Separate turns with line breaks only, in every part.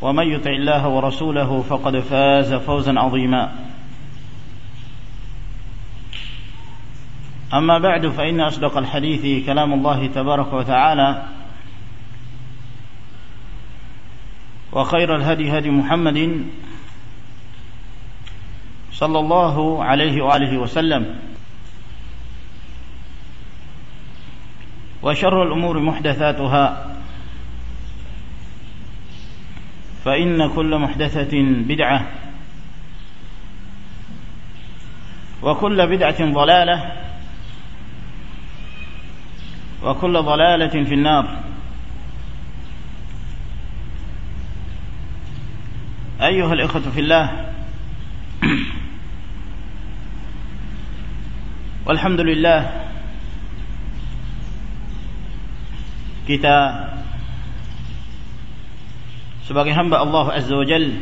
ومن يطع الله ورسوله فقد فاز فوزا عظيما. أما بعد فإن أصدق الحديث كلام الله تبارك وتعالى وخير الهدي هدي محمد صلى الله عليه وآله وسلم وشر الأمور محدثاتها فإن كل محدثة بدعة. وكل بدعة ضلالة. وكل ضلالة في النار. أيها الإخوة في الله. والحمد لله. Kita sebagai hamba Allah Azza wa Jal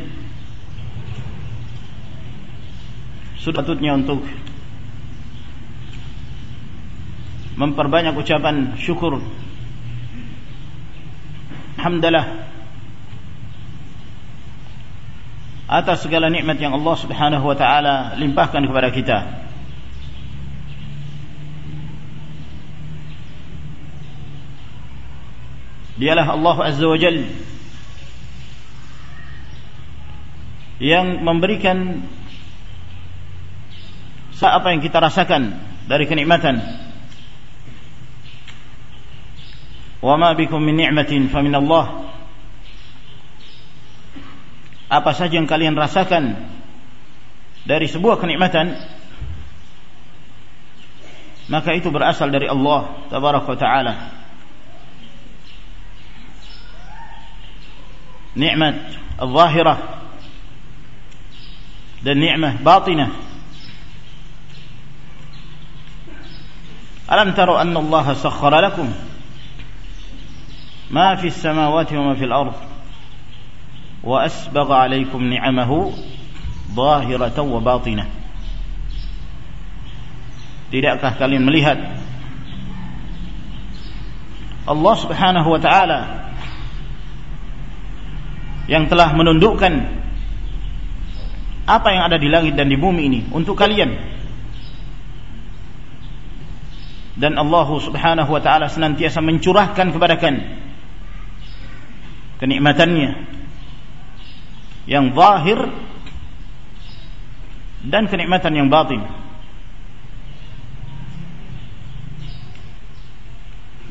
sudah patutnya untuk memperbanyak ucapan syukur Alhamdulillah atas segala nikmat yang Allah Subhanahu wa taala limpahkan kepada kita. Dialah Allah Azza wa Jalla yang memberikan apa yang kita rasakan dari kenikmatan. Wa ma bikum min ni'matin fa min Allah. Apa saja yang kalian rasakan dari sebuah kenikmatan maka itu berasal dari Allah tabaraka taala. Nikmat al-zahirah dan nikmah batinah alam taru anna Allah sakhkhara lakum ma fi as-samawati wa ma fi al-ard wa asbagha alaykum ni'amahu zahiratan wa batinah tidakkah kalian melihat Allah Subhanahu wa taala yang telah menundukkan apa yang ada di langit dan di bumi ini untuk kalian. Dan Allah Subhanahu wa taala senantiasa mencurahkan kepada kalian kenikmatannya yang zahir dan kenikmatan yang batin.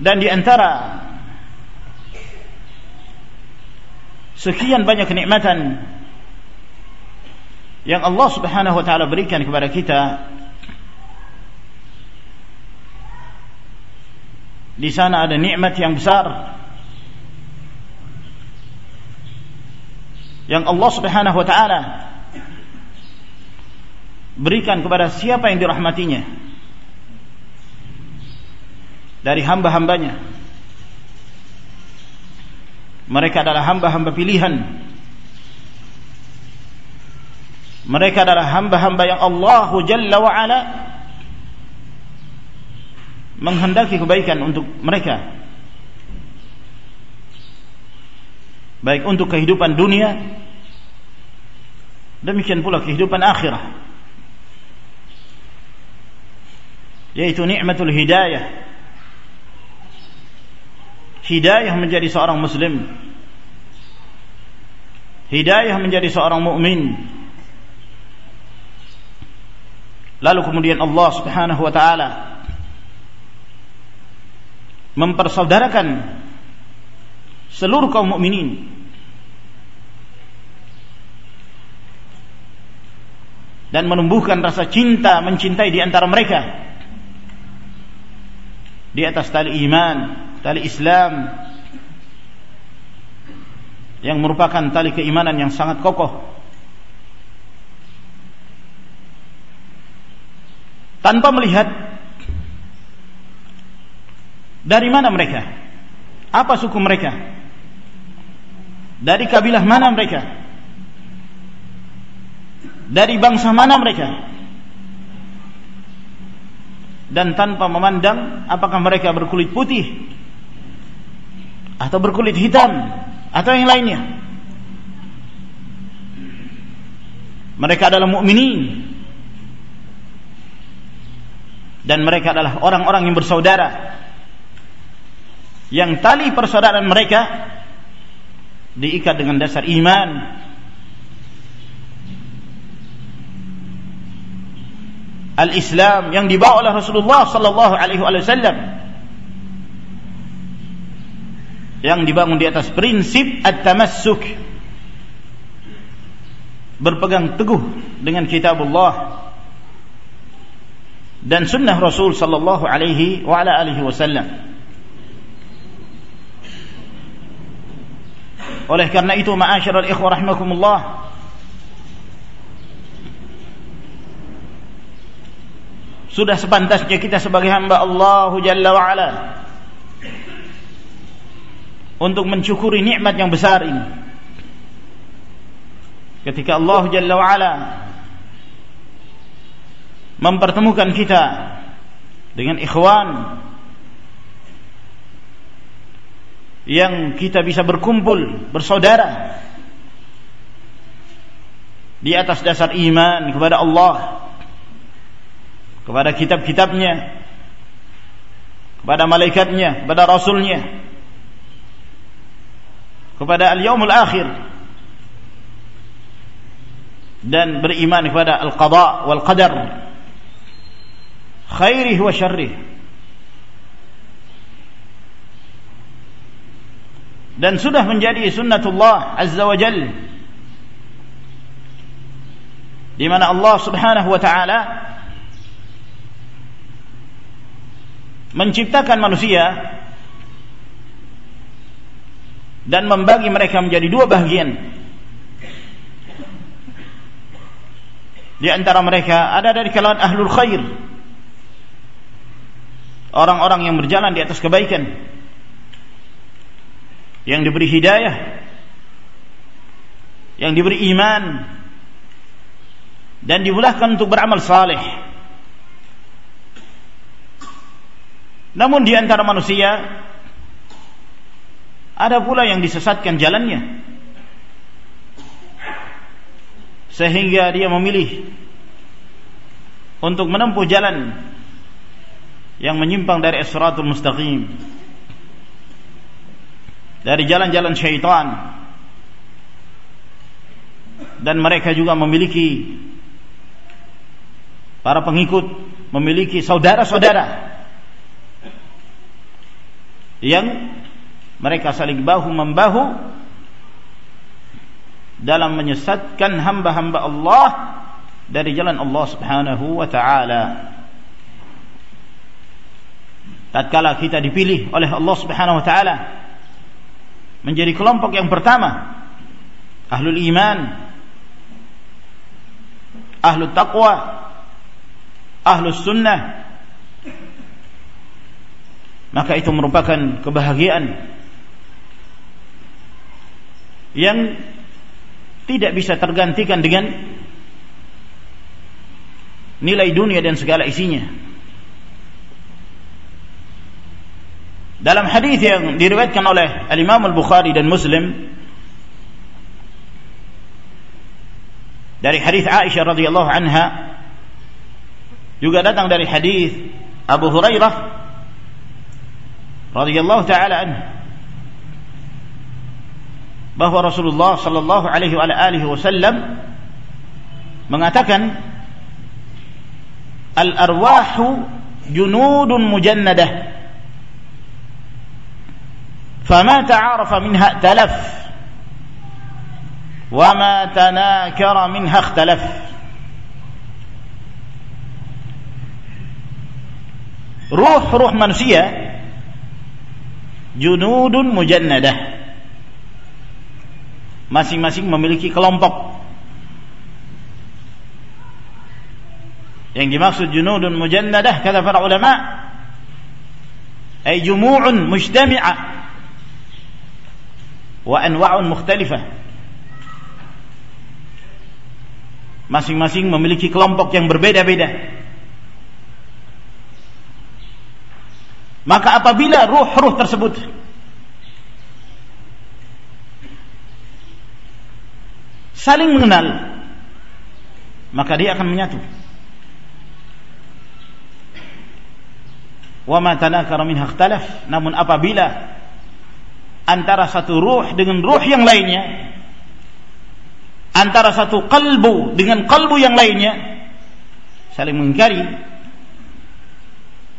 Dan di antara sekian banyak kenikmatan yang Allah Subhanahu wa taala berikan kepada kita di sana ada nikmat yang besar. Yang Allah Subhanahu wa taala berikan kepada siapa yang dirahmatinya. Dari hamba-hambanya. Mereka adalah hamba-hamba pilihan mereka adalah hamba-hamba yang Allah Jalla wa ala menghendaki kebaikan untuk mereka. Baik untuk kehidupan dunia demikian pula kehidupan akhirah. Yaitu nikmatul hidayah. Hidayah menjadi seorang muslim. Hidayah menjadi seorang mukmin lalu kemudian Allah Subhanahu wa taala mempersaudarakan seluruh kaum mukminin dan menumbuhkan rasa cinta mencintai di antara mereka di atas tali iman, tali Islam yang merupakan tali keimanan yang sangat kokoh. Tanpa melihat dari mana mereka? Apa suku mereka? Dari kabilah mana mereka? Dari bangsa mana mereka? Dan tanpa memandang apakah mereka berkulit putih atau berkulit hitam atau yang lainnya. Mereka adalah mukminin dan mereka adalah orang-orang yang bersaudara. Yang tali persaudaraan mereka diikat dengan dasar iman. al-Islam yang dibawa oleh Rasulullah sallallahu alaihi wasallam. Yang dibangun di atas prinsip at-tamassuk. Berpegang teguh dengan kitabullah dan sunnah Rasul sallallahu alaihi wa ala alihi wasallam Oleh karena itu ma'asyiral ikhwah rahimakumullah Sudah sepantasnya kita sebagai hamba Allah Jalla wa ala untuk mensyukuri nikmat yang besar ini. Ketika Allah Jalla wa ala mempertemukan kita dengan ikhwan yang kita bisa berkumpul bersaudara di atas dasar iman kepada Allah kepada kitab-kitabnya kepada malaikatnya kepada rasulnya kepada al-yaumul akhir dan beriman kepada al-qada wal qadar khairih wa syarrih. Dan sudah menjadi sunnatullah azza wa jal. Di mana Allah Subhanahu wa taala menciptakan manusia dan membagi mereka menjadi dua bagian di antara mereka ada dari kalangan ahlul khair orang-orang yang berjalan di atas kebaikan yang diberi hidayah yang diberi iman dan dimudahkan untuk beramal saleh. Namun di antara manusia ada pula yang disesatkan jalannya. Sehingga dia memilih untuk menempuh jalan yang menyimpang dari as-siratul mustaqim dari jalan-jalan syaitan dan mereka juga memiliki para pengikut memiliki saudara-saudara yang mereka saling bahu membahu dalam menyesatkan hamba-hamba Allah dari jalan Allah Subhanahu wa taala. Tatkala kita dipilih oleh Allah Subhanahu wa taala menjadi kelompok yang pertama ahlul iman ahlul taqwa ahlus sunnah maka itu merupakan kebahagiaan yang tidak bisa tergantikan dengan nilai dunia dan segala isinya. Dalam hadis yang diriwayatkan oleh Al-Imam Al-Bukhari dan Muslim dari hadis Aisyah radhiyallahu anha juga datang dari hadis Abu Hurairah radhiyallahu taala anhu bahwa Rasulullah sallallahu alaihi wasallam mengatakan al arwahu junudun mujannadah فما تعارف منها ائتلف وما تناكر منها اختلف ruh-ruh manusia junudun mujannadah masing-masing memiliki kelompok yang dimaksud junudun mujannadah kata para ulama ay jumu'un mujtami'ah anwa'un mukhtalifah. Masing-masing memiliki kelompok yang berbeda-beda. Maka apabila ruh-ruh tersebut saling mengenal maka dia akan menyatu. Wa ma tanakara namun apabila antara satu ruh dengan ruh yang lainnya antara satu kalbu dengan kalbu yang lainnya saling mengingkari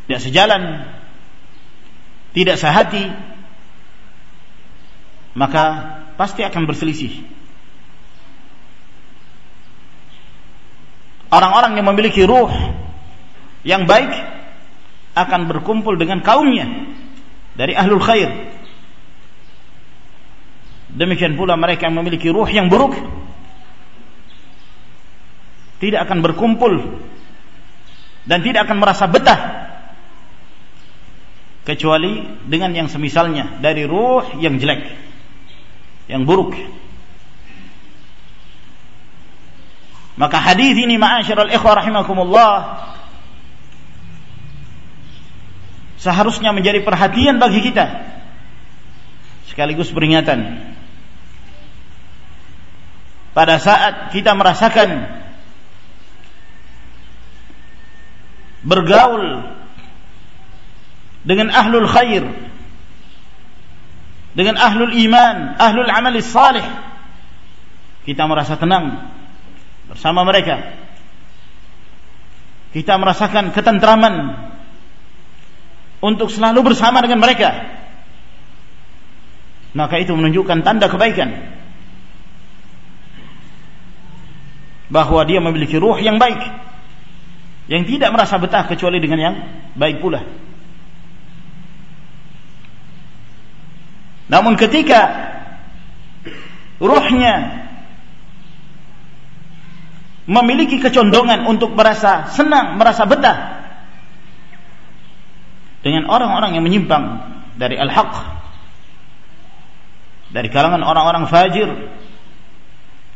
tidak sejalan tidak sehati maka pasti akan berselisih. Orang-orang yang memiliki ruh yang baik akan berkumpul dengan kaumnya dari ahlul khair demikian pula mereka yang memiliki ruh yang buruk tidak akan berkumpul dan tidak akan merasa betah kecuali dengan yang semisalnya dari ruh yang jelek yang buruk. Maka hadis ini ma'asyiral ikhwah rahimakumullah seharusnya menjadi perhatian bagi kita sekaligus peringatan pada saat kita merasakan bergaul dengan ahlul khair dengan ahlul iman ahlul amal salih kita merasa tenang bersama mereka. Kita merasakan ketentraman untuk selalu bersama dengan mereka. Maka itu menunjukkan tanda kebaikan bahwa dia memiliki ruh yang baik yang tidak merasa betah kecuali dengan yang baik pula. Namun ketika ruhnya memiliki kecondongan untuk merasa senang, merasa betah dengan orang-orang yang menyimpang dari al-haq dari kalangan orang-orang fajir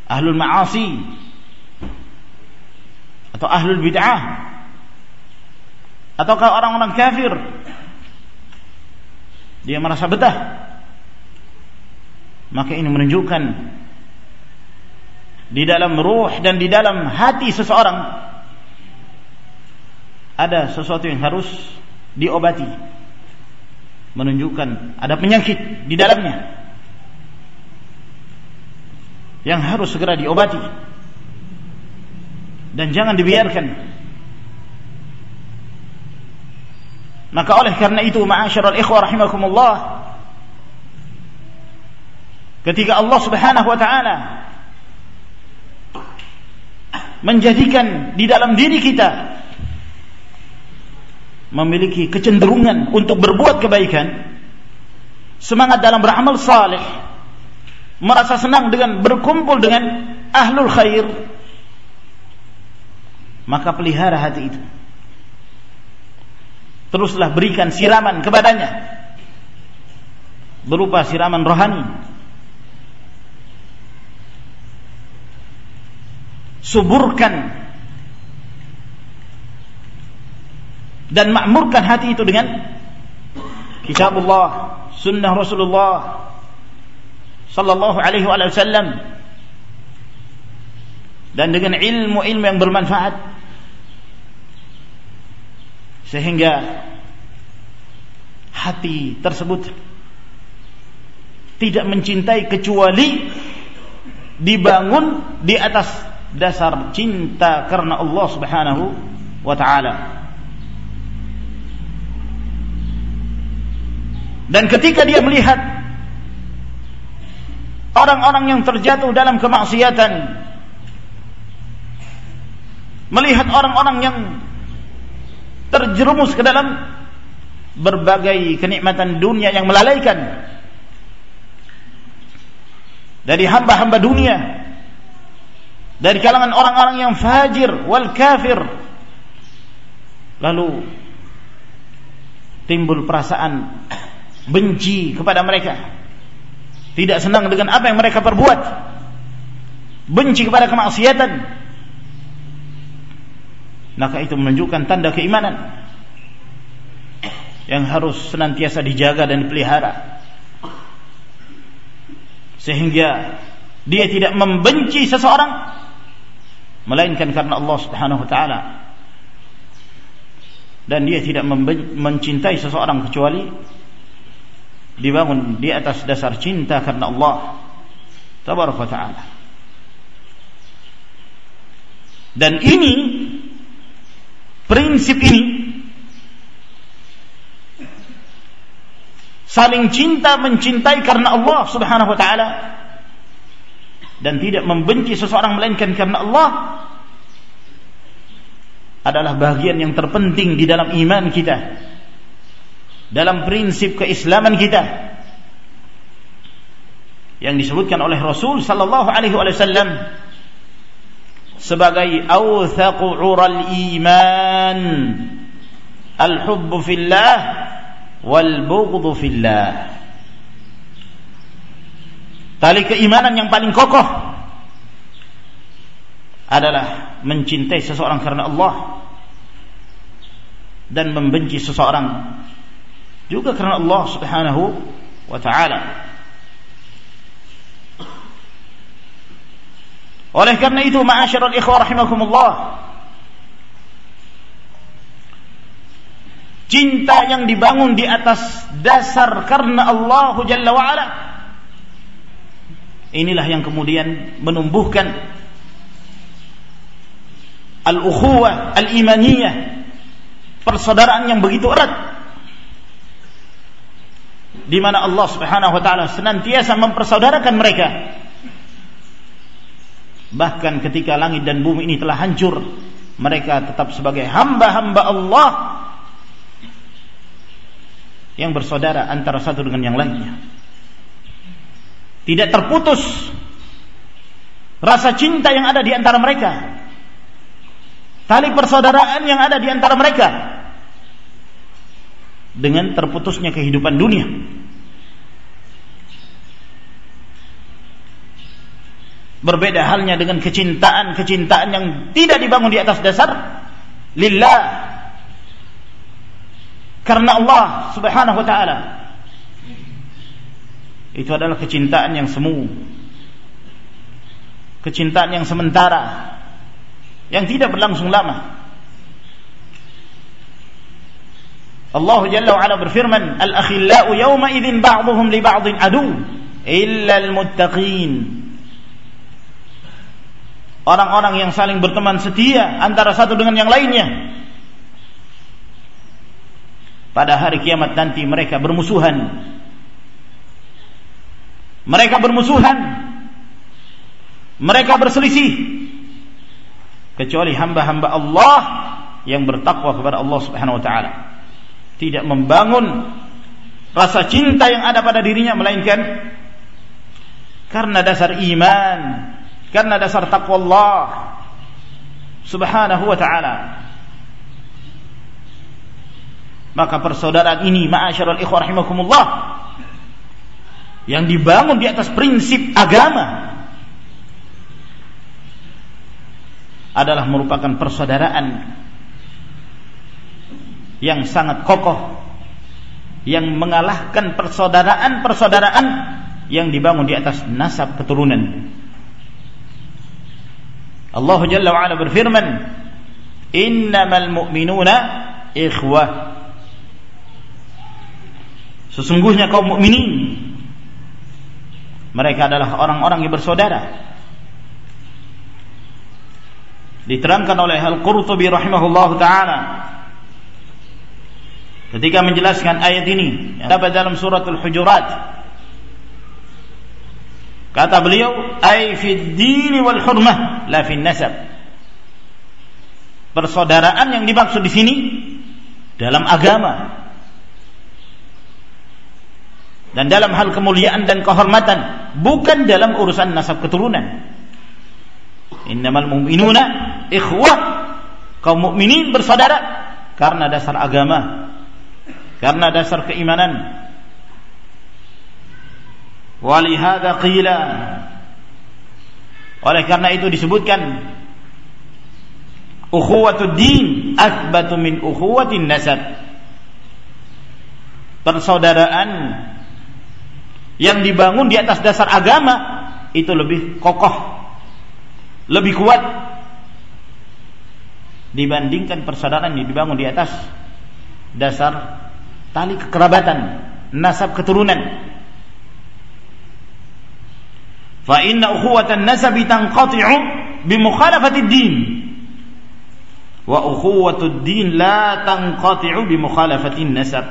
ahlul ma'asi atau ahlul bid'ah? Ataukah orang-orang kafir? Dia merasa betah. Maka ini menunjukkan di dalam ruh dan di dalam hati seseorang ada sesuatu yang harus diobati. Menunjukkan ada penyakit di dalamnya yang harus segera diobati dan jangan dibiarkan. Maka oleh karena itu ma'asyiral ikhwah rahimakumullah ketika Allah Subhanahu wa taala menjadikan di dalam diri kita memiliki kecenderungan untuk berbuat kebaikan, semangat dalam beramal saleh, merasa senang dengan berkumpul dengan ahlul khair, maka pelihara hati itu. Teruslah berikan siraman kepadanya berupa siraman rohani. Suburkan dan makmurkan hati itu dengan kitabullah, sunnah Rasulullah sallallahu alaihi wasallam dan dengan ilmu-ilmu yang bermanfaat sehingga hati tersebut tidak mencintai kecuali dibangun di atas dasar cinta karena Allah Subhanahu wa taala. Dan ketika dia melihat orang-orang yang terjatuh dalam kemaksiatan, melihat orang-orang yang terjerumus ke dalam berbagai kenikmatan dunia yang melalaikan. Dari hamba-hamba dunia. Dari kalangan orang-orang yang fajir wal kafir. Lalu timbul perasaan benci kepada mereka. Tidak senang dengan apa yang mereka perbuat. Benci kepada kemaksiatan maka itu menunjukkan tanda keimanan yang harus senantiasa dijaga dan dipelihara. Sehingga dia tidak membenci seseorang melainkan karena Allah Subhanahu wa taala. Dan dia tidak mencintai seseorang kecuali dibangun di atas dasar cinta karena Allah tabaraka taala. Dan ini prinsip ini saling cinta mencintai karena Allah subhanahu wa taala dan tidak membenci seseorang melainkan karena Allah adalah bagian yang terpenting di dalam iman kita dalam prinsip keislaman kita yang disebutkan oleh Rasul sallallahu alaihi wasallam sebagai awthaqu ural iman al-hubbu fillah wal bughdhu fillah tali keimanan yang paling kokoh adalah mencintai seseorang karena Allah dan membenci seseorang juga karena Allah Subhanahu wa taala. Oleh karena itu, ma'asyiral ikhwah rahimakumullah, cinta yang dibangun di atas dasar karena Allah Jalla wa ala inilah yang kemudian menumbuhkan al-ukhuwah al-imaniyah persaudaraan yang begitu erat di mana Allah Subhanahu wa taala senantiasa mempersaudarakan mereka. Bahkan ketika langit dan bumi ini telah hancur, mereka tetap sebagai hamba-hamba Allah yang bersaudara antara satu dengan yang lainnya. Tidak terputus rasa cinta yang ada di antara mereka. Tali persaudaraan yang ada di antara mereka dengan terputusnya kehidupan dunia. Berbeda halnya dengan kecintaan-kecintaan yang tidak dibangun di atas dasar lillah karena Allah Subhanahu wa taala. Itu adalah kecintaan yang semu. Kecintaan yang sementara yang tidak berlangsung lama. Allah Jalla wa'ala berfirman Al-akhillau yawma idhin ba'duhum li ba'din adu Illa al-muttaqin Orang-orang yang saling berteman setia Antara satu dengan yang lainnya. Pada hari kiamat nanti mereka bermusuhan. Mereka bermusuhan. Mereka berselisih. Kecuali hamba-hamba Allah yang bertakwa kepada Allah Subhanahu wa taala. Tidak membangun rasa cinta yang ada pada dirinya melainkan karena dasar iman, karena dasar takwa Allah Subhanahu wa taala. Maka persaudaraan ini ma'asyiral ikhwah rahimakumullah yang dibangun di atas prinsip agama adalah merupakan persaudaraan yang sangat kokoh yang mengalahkan persaudaraan-persaudaraan yang dibangun di atas nasab keturunan. Allah Jalla wa ala berfirman, "Innamal mu'minuna ikhwah." Sesungguhnya kaum mukminin mereka adalah orang-orang yang bersaudara. Diterangkan oleh Al-Qurtubi rahimahullah taala ketika menjelaskan ayat ini yang dapat dalam surat Al-Hujurat kata beliau ay fid dini wal hurmah la fin nasab. Persaudaraan yang dimaksud di sini dalam agama. Dan dalam hal kemuliaan dan kehormatan bukan dalam urusan nasab keturunan. Innamal mu'minuna ikhwah kaum mukminin bersaudara karena dasar agama karena dasar keimanan walihada qila oleh karena itu disebutkan ukhuwatud din athbatu min ukhuwatin nasab persaudaraan yang dibangun di atas dasar agama itu lebih kokoh lebih kuat dibandingkan persaudaraan yang dibangun di atas dasar tali kekerabatan, nasab keturunan. Fa inna ukhuwatan nasabi tanqati'u bi mukhalafati din. Wa ukhuwatud din la tanqati'u bi mukhalafati nasab.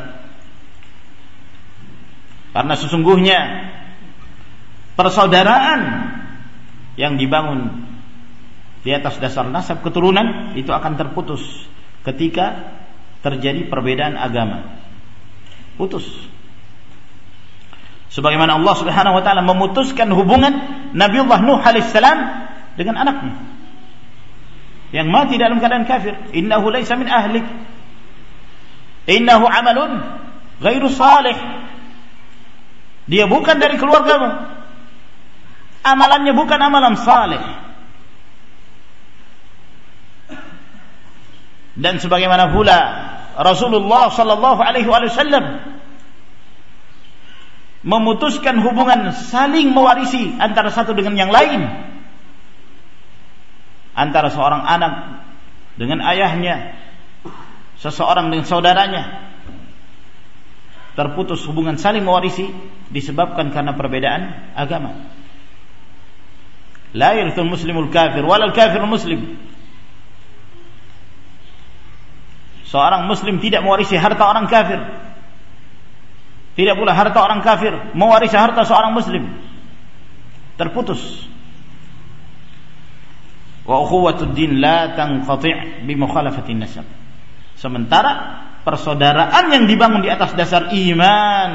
Karena sesungguhnya persaudaraan yang dibangun di atas dasar nasab keturunan itu akan terputus ketika terjadi perbedaan agama putus sebagaimana Allah Subhanahu wa taala memutuskan hubungan Nabiullah Nuh alaihissalam dengan anaknya. Yang mati dalam keadaan kafir. Innahu laisa min ahlik. Innahu amalun ghairu salih. Dia bukan dari keluargamu. Amalannya bukan amalan saleh dan sebagaimana pula Rasulullah sallallahu alaihi wasallam memutuskan hubungan saling mewarisi antara satu dengan yang lain. Antara seorang anak dengan ayahnya seseorang dengan saudaranya. Terputus hubungan saling mewarisi disebabkan karena perbedaan agama. La yarithul muslimul kafir walal kafirul muslim. Seorang muslim tidak mewarisi harta orang kafir. Tidak pula harta orang kafir mewarisi harta seorang muslim. Terputus. Wa ukhuwatud din la tanqati' bi mukhalafatin nasab. Sementara persaudaraan yang dibangun di atas dasar iman,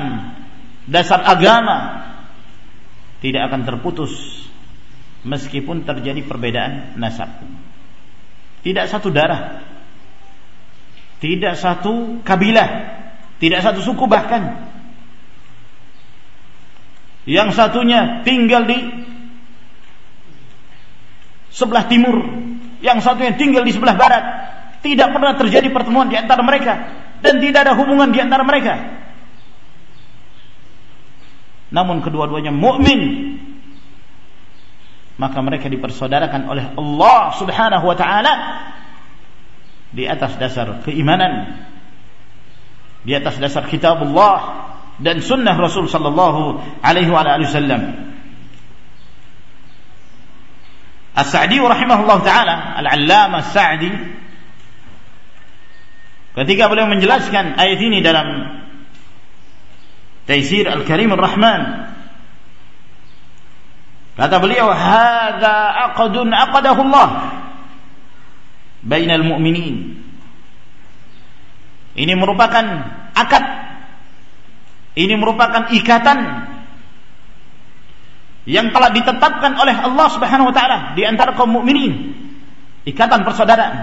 dasar agama tidak akan terputus meskipun terjadi perbedaan nasab. Tidak satu darah, tidak satu kabilah, tidak satu suku bahkan. Yang satunya tinggal di sebelah timur, yang satunya tinggal di sebelah barat. Tidak pernah terjadi pertemuan di antara mereka dan tidak ada hubungan di antara mereka. Namun kedua-duanya mukmin maka mereka dipersaudarakan oleh Allah Subhanahu wa taala di atas dasar keimanan di atas dasar kitab Allah dan sunnah Rasul sallallahu alaihi wasallam As-Sa'di rahimahullah taala Al-Allamah As-Sa'di ketika beliau menjelaskan ayat ini dalam Taisir Al-Karim Ar-Rahman kata beliau hadza aqdun aqadahu Allah bainal mu'minin. Ini merupakan akad. Ini merupakan ikatan yang telah ditetapkan oleh Allah Subhanahu wa taala di antara kaum mukminin. Ikatan persaudaraan.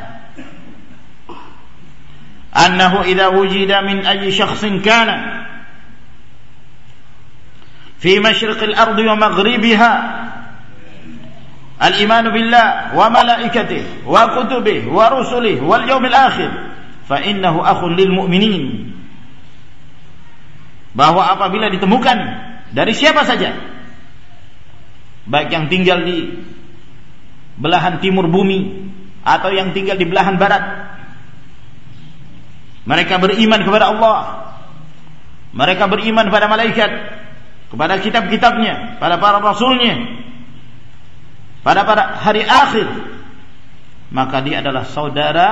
Annahu idza wujida min ayyi syakhsin kana fi masyriq al-ard wa maghribiha al-iman billah wa malaikatihi wa kutubihi wa rusulihi wal yawmil akhir fa innahu akhun lil bahwa apabila ditemukan dari siapa saja baik yang tinggal di belahan timur bumi atau yang tinggal di belahan barat mereka beriman kepada Allah mereka beriman kepada malaikat kepada kitab-kitabnya pada para rasulnya pada pada hari akhir maka dia adalah saudara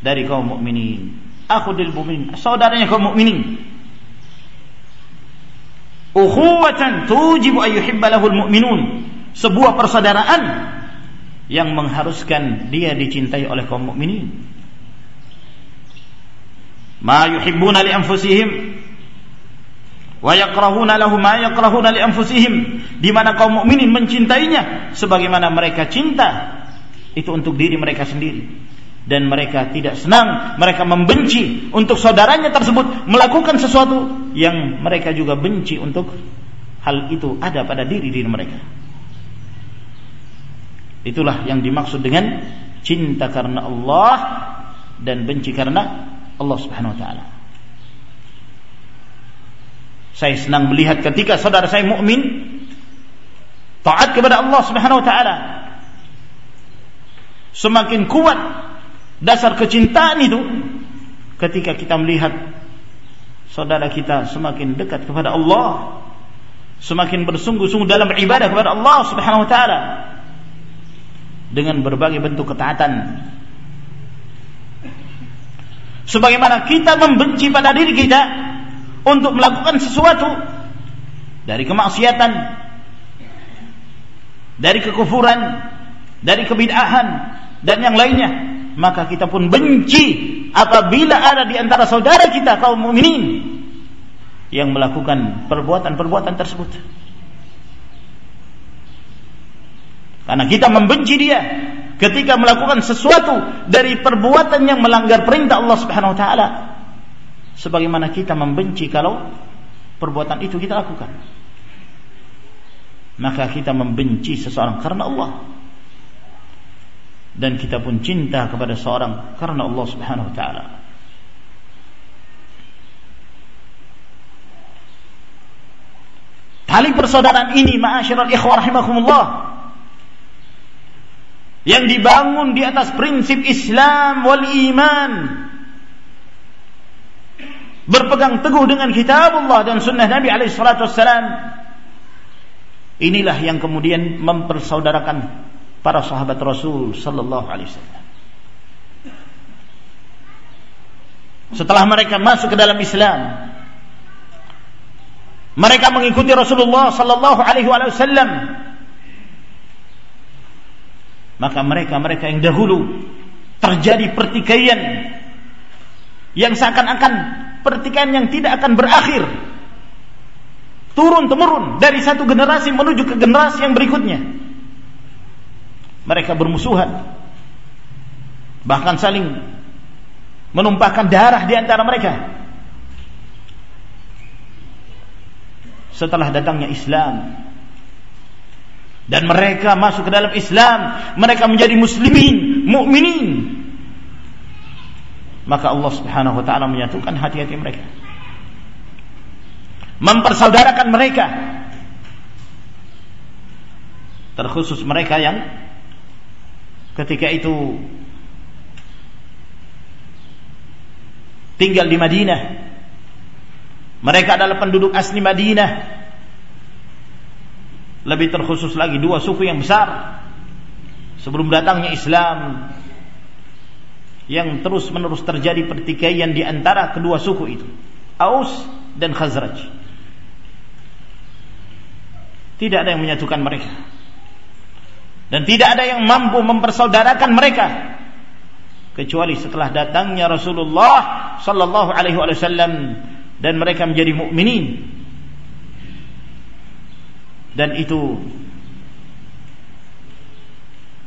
dari kaum mukminin akhudil mu'minin saudaranya kaum mukminin. Ukhuwatan tujibu ayyuhibba lahul mu'minun. Sebuah persaudaraan yang mengharuskan dia dicintai oleh kaum mukminin. Ma yuhibbuna li anfusihim wa yakrahuna lahu ma yakrahuna li anfusihim. Di mana kaum mukminin mencintainya sebagaimana mereka cinta itu untuk diri mereka sendiri dan mereka tidak senang, mereka membenci untuk saudaranya tersebut melakukan sesuatu yang mereka juga benci untuk hal itu ada pada diri diri mereka. Itulah yang dimaksud dengan cinta karena Allah dan benci karena Allah Subhanahu wa taala. Saya senang melihat ketika saudara saya mukmin taat kepada Allah Subhanahu wa taala semakin kuat Dasar kecintaan itu ketika kita melihat saudara kita semakin dekat kepada Allah, semakin bersungguh-sungguh dalam beribadah kepada Allah Subhanahu wa taala dengan berbagai bentuk ketaatan. Sebagaimana kita membenci pada diri kita untuk melakukan sesuatu dari kemaksiatan, dari kekufuran, dari kebid'ahan dan yang lainnya maka kita pun benci apabila ada di antara saudara kita kaum mukminin yang melakukan perbuatan-perbuatan tersebut. Karena kita membenci dia ketika melakukan sesuatu dari perbuatan yang melanggar perintah Allah Subhanahu wa taala. Sebagaimana kita membenci kalau perbuatan itu kita lakukan. Maka kita membenci seseorang karena Allah dan kita pun cinta kepada seorang karena Allah Subhanahu wa taala. Tali persaudaraan ini ma'asyiral ikhwah rahimakumullah yang dibangun di atas prinsip Islam wal iman berpegang teguh dengan kitab Allah dan sunnah Nabi alaihi salatu inilah yang kemudian mempersaudarakan para sahabat Rasul sallallahu alaihi wasallam. Setelah mereka masuk ke dalam Islam, mereka mengikuti Rasulullah sallallahu alaihi wasallam. Maka mereka-mereka yang dahulu terjadi pertikaian yang seakan-akan pertikaian yang tidak akan berakhir turun temurun dari satu generasi menuju ke generasi yang berikutnya mereka bermusuhan. Bahkan saling menumpahkan darah di antara mereka. Setelah datangnya Islam dan mereka masuk ke dalam Islam mereka menjadi muslimin mukminin maka Allah Subhanahu wa taala menyatukan hati-hati mereka mempersaudarakan mereka terkhusus mereka yang ketika itu tinggal di Madinah. Mereka adalah penduduk asli Madinah. Lebih terkhusus lagi dua suku yang besar sebelum datangnya Islam yang terus-menerus terjadi pertikaian di antara kedua suku itu, Aus dan Khazraj. Tidak ada yang menyatukan mereka dan tidak ada yang mampu mempersaudarakan mereka. Kecuali setelah datangnya Rasulullah sallallahu alaihi wasallam dan mereka menjadi mukminin. Dan itu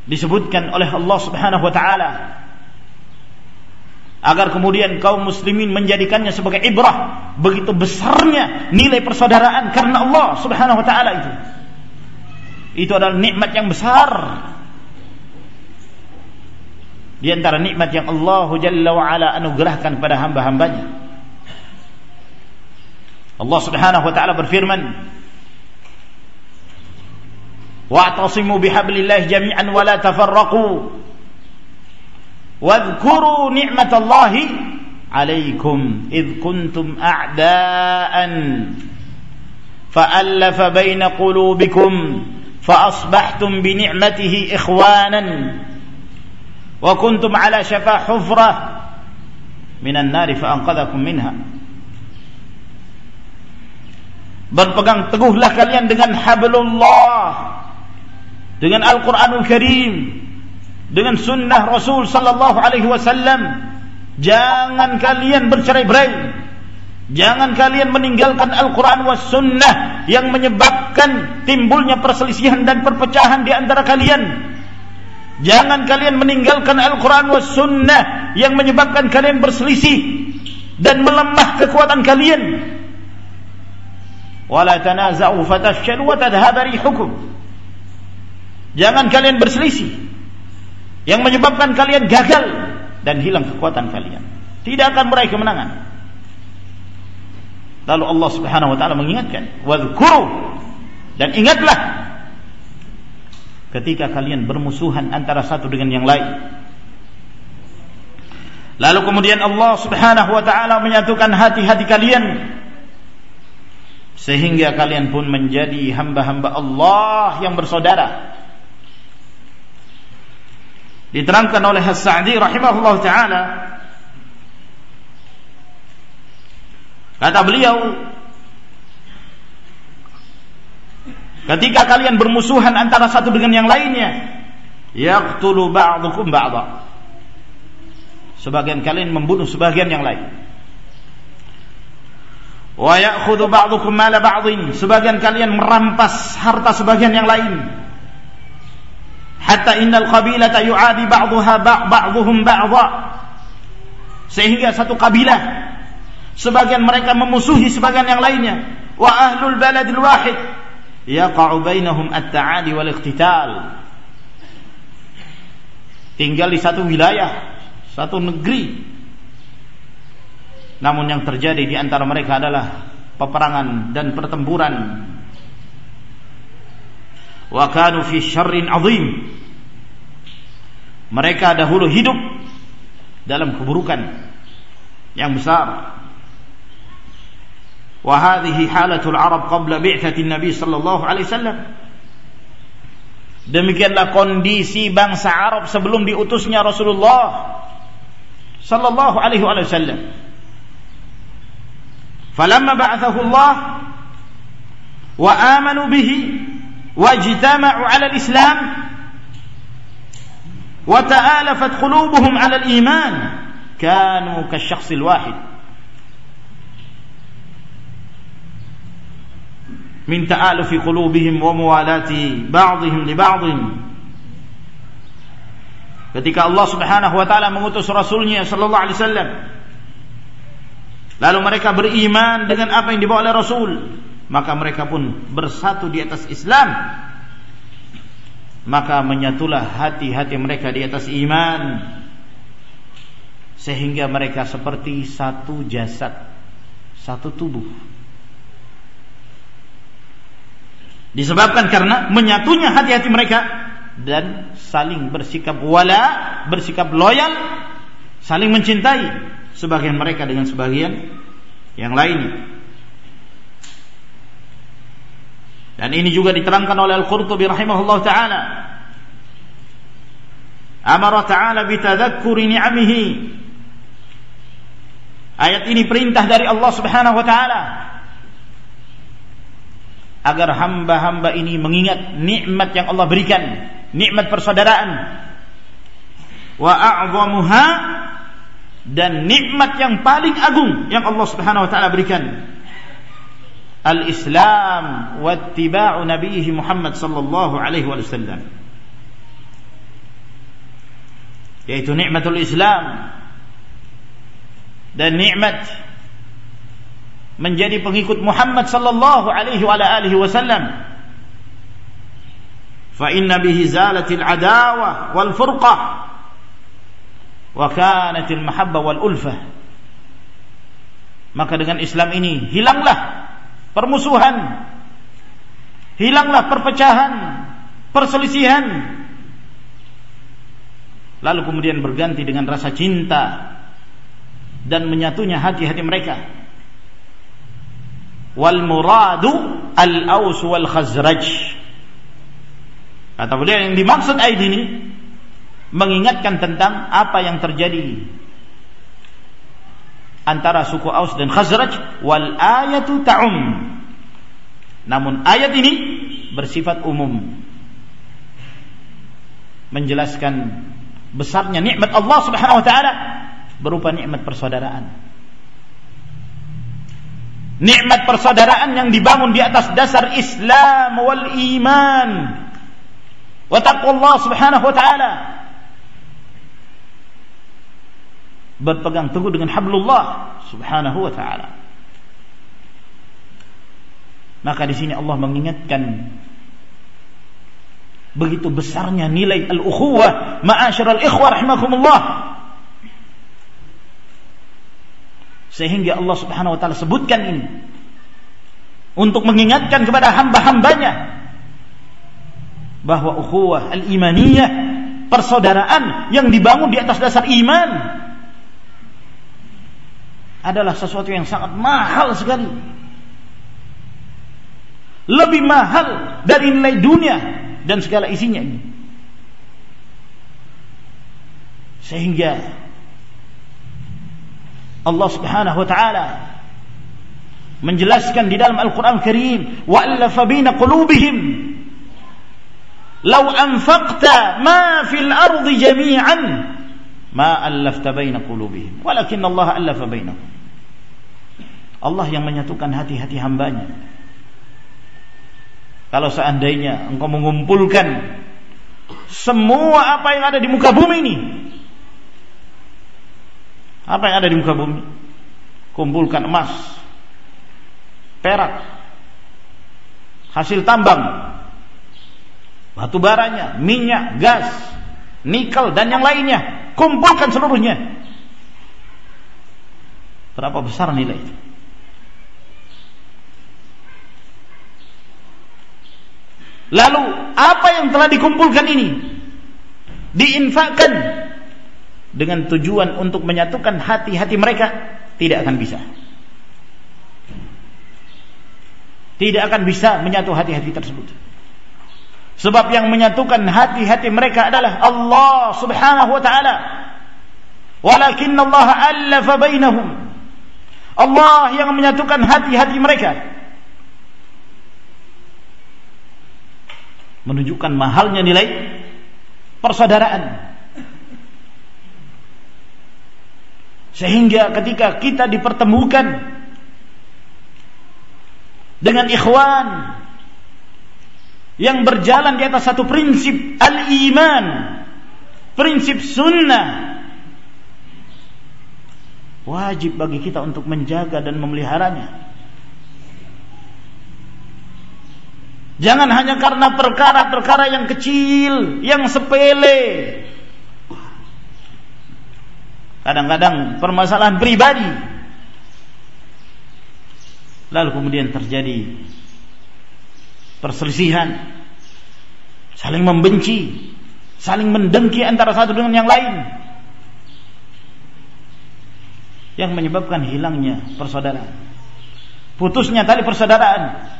disebutkan oleh Allah Subhanahu wa taala agar kemudian kaum muslimin menjadikannya sebagai ibrah. Begitu besarnya nilai persaudaraan karena Allah Subhanahu wa taala itu itu adalah nikmat yang besar. Di antara nikmat yang Allah Jalla wa ala anugerahkan kepada hamba-hambanya. Allah Subhanahu wa taala berfirman, "Wa'tasimu bihablillah jami'an wa la tafarraqu." Wadhkuru ni'matallahi 'alaikum id kuntum a'da'an fa'alafa baina qulubikum فأصبحتم بنعمته إخوانا وكنتم على شفا حفرة من النار فأنقذكم منها berpegang teguhlah kalian dengan hablullah dengan Al-Qur'anul Karim dengan sunnah Rasul sallallahu alaihi wasallam jangan kalian bercerai-berai Jangan kalian meninggalkan Al-Qur'an was sunnah yang menyebabkan timbulnya perselisihan dan perpecahan di antara kalian jangan kalian meninggalkan Al-Qur'an was sunnah yang menyebabkan kalian berselisih dan melemah kekuatan kalian wala tanaza'u wa jangan kalian berselisih yang menyebabkan kalian gagal dan hilang kekuatan kalian. Tidak akan meraih kemenangan. Lalu Allah Subhanahu wa taala mengingatkan, "Wadhkuru" dan ingatlah ketika kalian bermusuhan antara satu dengan yang lain. Lalu kemudian Allah Subhanahu wa taala menyatukan hati-hati kalian sehingga kalian pun menjadi hamba-hamba Allah yang bersaudara diterangkan oleh As-Sa'di rahimahullah taala kata beliau ketika kalian bermusuhan antara satu dengan yang lainnya yaqtulu ba'dukum ba'dha. Sebagian kalian membunuh sebagian yang lain. Wa ya'khudhu ba'dukum mala ba'dhin. Sebagian kalian merampas harta sebagian yang lain. Hatta innal qabilata yu'adi ba'daha ba'dhum ba'dha. Sehingga satu kabilah sebagian mereka memusuhi sebagian yang lainnya. Wa ahlul baladil wahid. Yaqa'u bainahum at-ta'adi wal iqtital. Tinggal di satu wilayah satu negeri. Namun yang terjadi di antara mereka adalah peperangan dan pertempuran. Wa kanu fi syarrin azim. Mereka dahulu hidup dalam keburukan yang besar وهذه حالة Arab qabla bi'thatin Nabi sallallahu alaihi wasallam. Demikianlah kondisi bangsa Arab sebelum diutusnya Rasulullah sallallahu alaihi wasallam. Falamma ba'athahu Allah wa amanu bihi wajtama'u 'ala al-islam wa ta'alafat qulubuhum 'ala al-iman kanu kash-shakhs al-wahid. من تآلف قلوبهم وموالاة بعضهم لبعض ketika Allah Subhanahu wa taala mengutus rasulnya sallallahu alaihi wasallam lalu mereka beriman dengan apa yang dibawa oleh rasul maka mereka pun bersatu di atas Islam maka menyatulah hati-hati mereka di atas iman sehingga mereka seperti satu jasad satu tubuh Disebabkan karena menyatunya hati-hati mereka dan saling bersikap wala bersikap loyal saling mencintai sebagian mereka dengan sebagian yang lainnya Dan ini juga diterangkan oleh Al-Qurtubi rahimahullah taala. Amara ta'ala bitadzakkuri ni'amihi. Ayat ini perintah dari Allah Subhanahu wa taala agar hamba-hamba ini mengingat nikmat yang Allah berikan nikmat persaudaraan. Wa a'zamuha dan nikmat yang paling agung yang Allah Subhanahu wa taala berikan. al-Islam wa ittiba'u nabiyhi Muhammad sallallahu alaihi wasallam yaitu nikmatul Islam dan nikmat menjadi pengikut Muhammad sallallahu alaihi wa alihi wasallam. Fa inna bihi zalatil adawah wal furqah wa kanatil mahabbah wal maka dengan Islam ini hilanglah permusuhan hilanglah perpecahan perselisihan. Lalu kemudian berganti dengan rasa cinta dan menyatunya hati-hati mereka wal muradu al aus wal khazraj. Kata beliau yang dimaksud ayat ini mengingatkan tentang apa yang terjadi antara suku Aus dan Khazraj. Wal ayatu ta'um. Namun ayat ini bersifat umum. Menjelaskan besarnya nikmat Allah Subhanahu wa taala berupa nikmat persaudaraan nikmat persaudaraan yang dibangun di atas dasar Islam wal iman wa taqwa Subhanahu wa taala berpegang teguh dengan hablullah subhanahu wa taala. Maka di sini Allah mengingatkan begitu besarnya nilai al-ukhuwah ma'asyiral ikhwah rahimakumullah. Sehingga Allah Subhanahu wa taala sebutkan ini untuk mengingatkan kepada hamba-hambanya bahwa ukhuwah al-imaniyah persaudaraan yang dibangun di atas dasar iman adalah sesuatu yang sangat mahal sekali. Lebih mahal dari nilai dunia dan segala isinya ini. Sehingga Allah Subhanahu wa taala menjelaskan di dalam Al-Qur'an Karim, "Wa alafa baina qulubihim" Lau anfaqta ma fil ardi jami'an ma allafta baina qulubihim walakin Allah allafa bainahum Allah yang menyatukan hati-hati hambanya. Kalau seandainya engkau mengumpulkan semua apa yang ada di muka bumi ini. Apa yang ada di muka bumi? Kumpulkan emas, perak, hasil tambang, batu baranya, minyak, gas, nikel dan yang lainnya. Kumpulkan seluruhnya. Berapa besar nilai itu? Lalu apa yang telah dikumpulkan ini diinfakkan dengan tujuan untuk menyatukan hati-hati mereka tidak akan bisa. Tidak akan bisa menyatu hati-hati tersebut. Sebab yang menyatukan hati-hati mereka adalah Allah Subhanahu wa taala. Walakin Allah allafa bainahum. Allah yang menyatukan hati-hati mereka. menunjukkan mahalnya nilai persaudaraan. Sehingga ketika kita dipertemukan dengan ikhwan yang berjalan di atas satu prinsip al-iman, prinsip sunnah, wajib bagi kita untuk menjaga dan memeliharanya. Jangan hanya karena perkara-perkara yang kecil, yang sepele. Kadang-kadang permasalahan pribadi. Lalu kemudian terjadi perselisihan, saling membenci, saling mendengki antara satu dengan yang lain. Yang menyebabkan hilangnya persaudaraan. Putusnya tali persaudaraan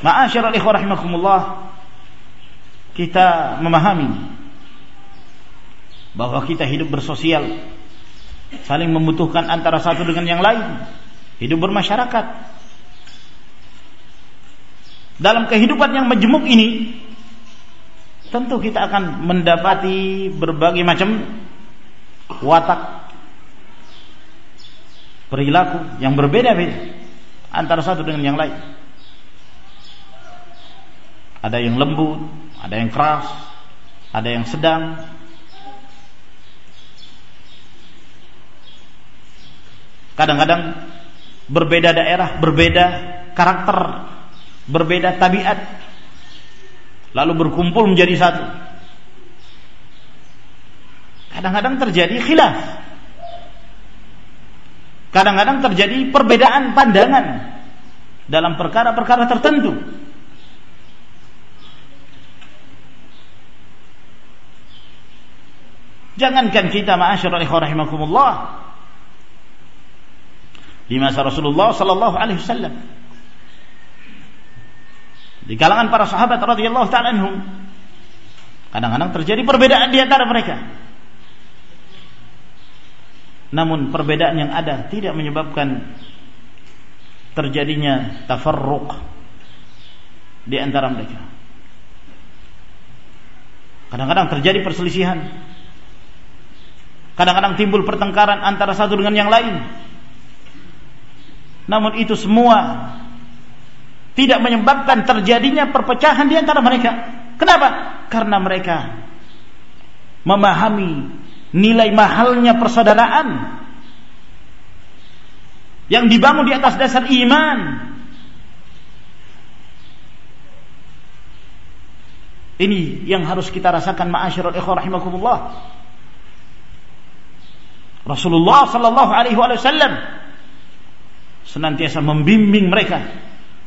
Ma'asyiral ikhwah rahimakumullah kita memahami bahwa kita hidup bersosial saling membutuhkan antara satu dengan yang lain hidup bermasyarakat dalam kehidupan yang majemuk ini tentu kita akan mendapati berbagai macam watak perilaku yang berbeda-beda antara satu dengan yang lain. Ada yang lembut, ada yang keras, ada yang sedang. Kadang-kadang berbeda daerah, berbeda karakter, berbeda tabiat. Lalu berkumpul menjadi satu. Kadang-kadang terjadi khilaf. Kadang-kadang terjadi perbedaan pandangan dalam perkara-perkara tertentu. Jangankan kita ma'asyiral ikhwah rahimakumullah. Di masa Rasulullah sallallahu alaihi wasallam. Di kalangan para sahabat radhiyallahu taala kadang-kadang terjadi perbedaan di antara mereka. Namun perbedaan yang ada tidak menyebabkan terjadinya tafarruq di antara mereka. Kadang-kadang terjadi perselisihan Kadang-kadang timbul pertengkaran antara satu dengan yang lain. Namun itu semua tidak menyebabkan terjadinya perpecahan di antara mereka. Kenapa? Karena mereka memahami nilai mahalnya persaudaraan yang dibangun di atas dasar iman. Ini yang harus kita rasakan ma'asyiral ikhwah rahimakumullah. Rasulullah sallallahu alaihi wasallam senantiasa membimbing mereka,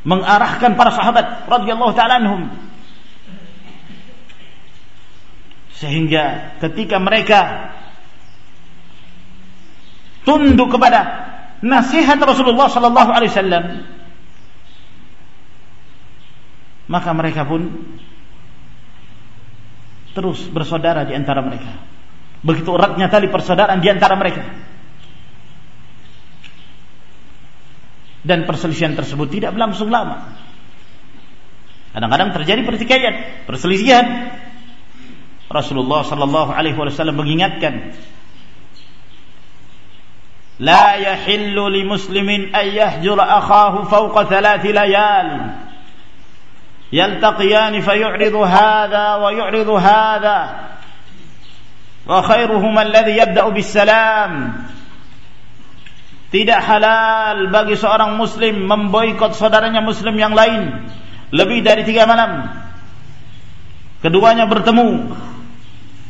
mengarahkan para sahabat radhiyallahu taala anhum. Sehingga ketika mereka tunduk kepada nasihat Rasulullah sallallahu alaihi wasallam maka mereka pun terus bersaudara di antara mereka Begitu eratnya tali persaudaraan di antara mereka. Dan perselisihan tersebut tidak berlangsung lama. Kadang-kadang terjadi pertikaian, perselisihan. Rasulullah sallallahu alaihi wasallam mengingatkan, "La yahillu li muslimin ay yahjura akhahu fawqa thalath layal." يلتقيان فيعرض هذا ويعرض هذا khairuhum alladhi yabda'u bisalam tidak halal bagi seorang muslim memboikot saudaranya muslim yang lain. Lebih dari tiga malam. Keduanya bertemu.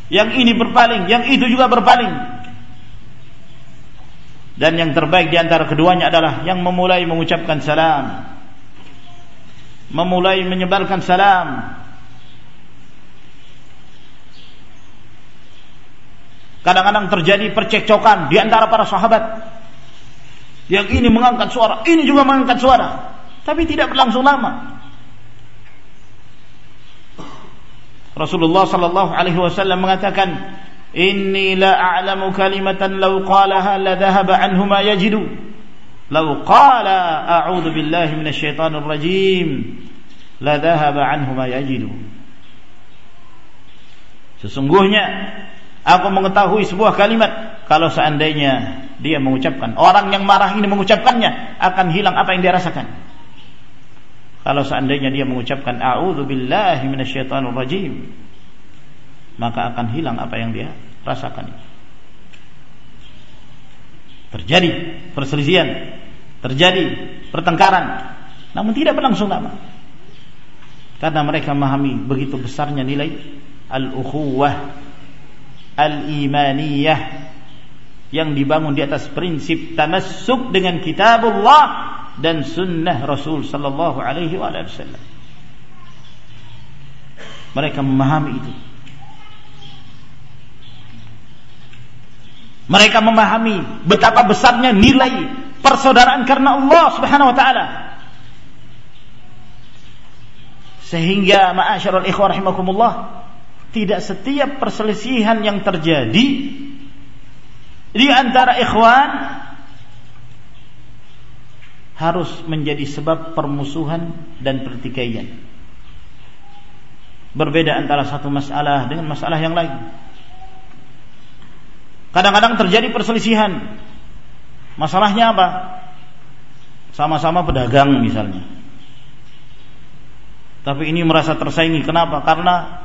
Yang ini berpaling yang itu juga berpaling. Dan yang terbaik di antara keduanya adalah yang memulai mengucapkan salam. Memulai menyebarkan salam Kadang-kadang terjadi percekcokan di antara para sahabat. Yang ini mengangkat suara, ini juga mengangkat suara. Tapi tidak berlangsung lama. Rasulullah sallallahu alaihi wasallam mengatakan, "Inni la a'lamu kalimatan law qalaha la dhahaba anhu ma yajidu." Law qala a'udzu billahi minasyaitonir rajim la dhahaba anhu ma yajidu. Sesungguhnya Aku mengetahui sebuah kalimat kalau seandainya dia mengucapkan orang yang marah ini mengucapkannya akan hilang apa yang dia rasakan. Kalau seandainya dia mengucapkan a'udzu billahi minasyaitonir rajim maka akan hilang apa yang dia rasakan. Terjadi perselisihan, terjadi pertengkaran, namun tidak berlangsung lama. Karena mereka memahami begitu besarnya nilai al-ukhuwah al-imaniyah yang dibangun di atas prinsip tamassuk dengan kitabullah dan sunnah Rasul sallallahu alaihi wasallam. Mereka memahami itu. Mereka memahami betapa besarnya nilai persaudaraan karena Allah Subhanahu wa taala. Sehingga ma'asyiral ikhwah rahimakumullah tidak setiap perselisihan yang terjadi di antara ikhwan harus menjadi sebab permusuhan dan pertikaian. Berbeda antara satu masalah dengan masalah yang lain. Kadang-kadang terjadi perselisihan. Masalahnya apa? Sama-sama pedagang misalnya. Tapi ini merasa tersaingi. Kenapa? Karena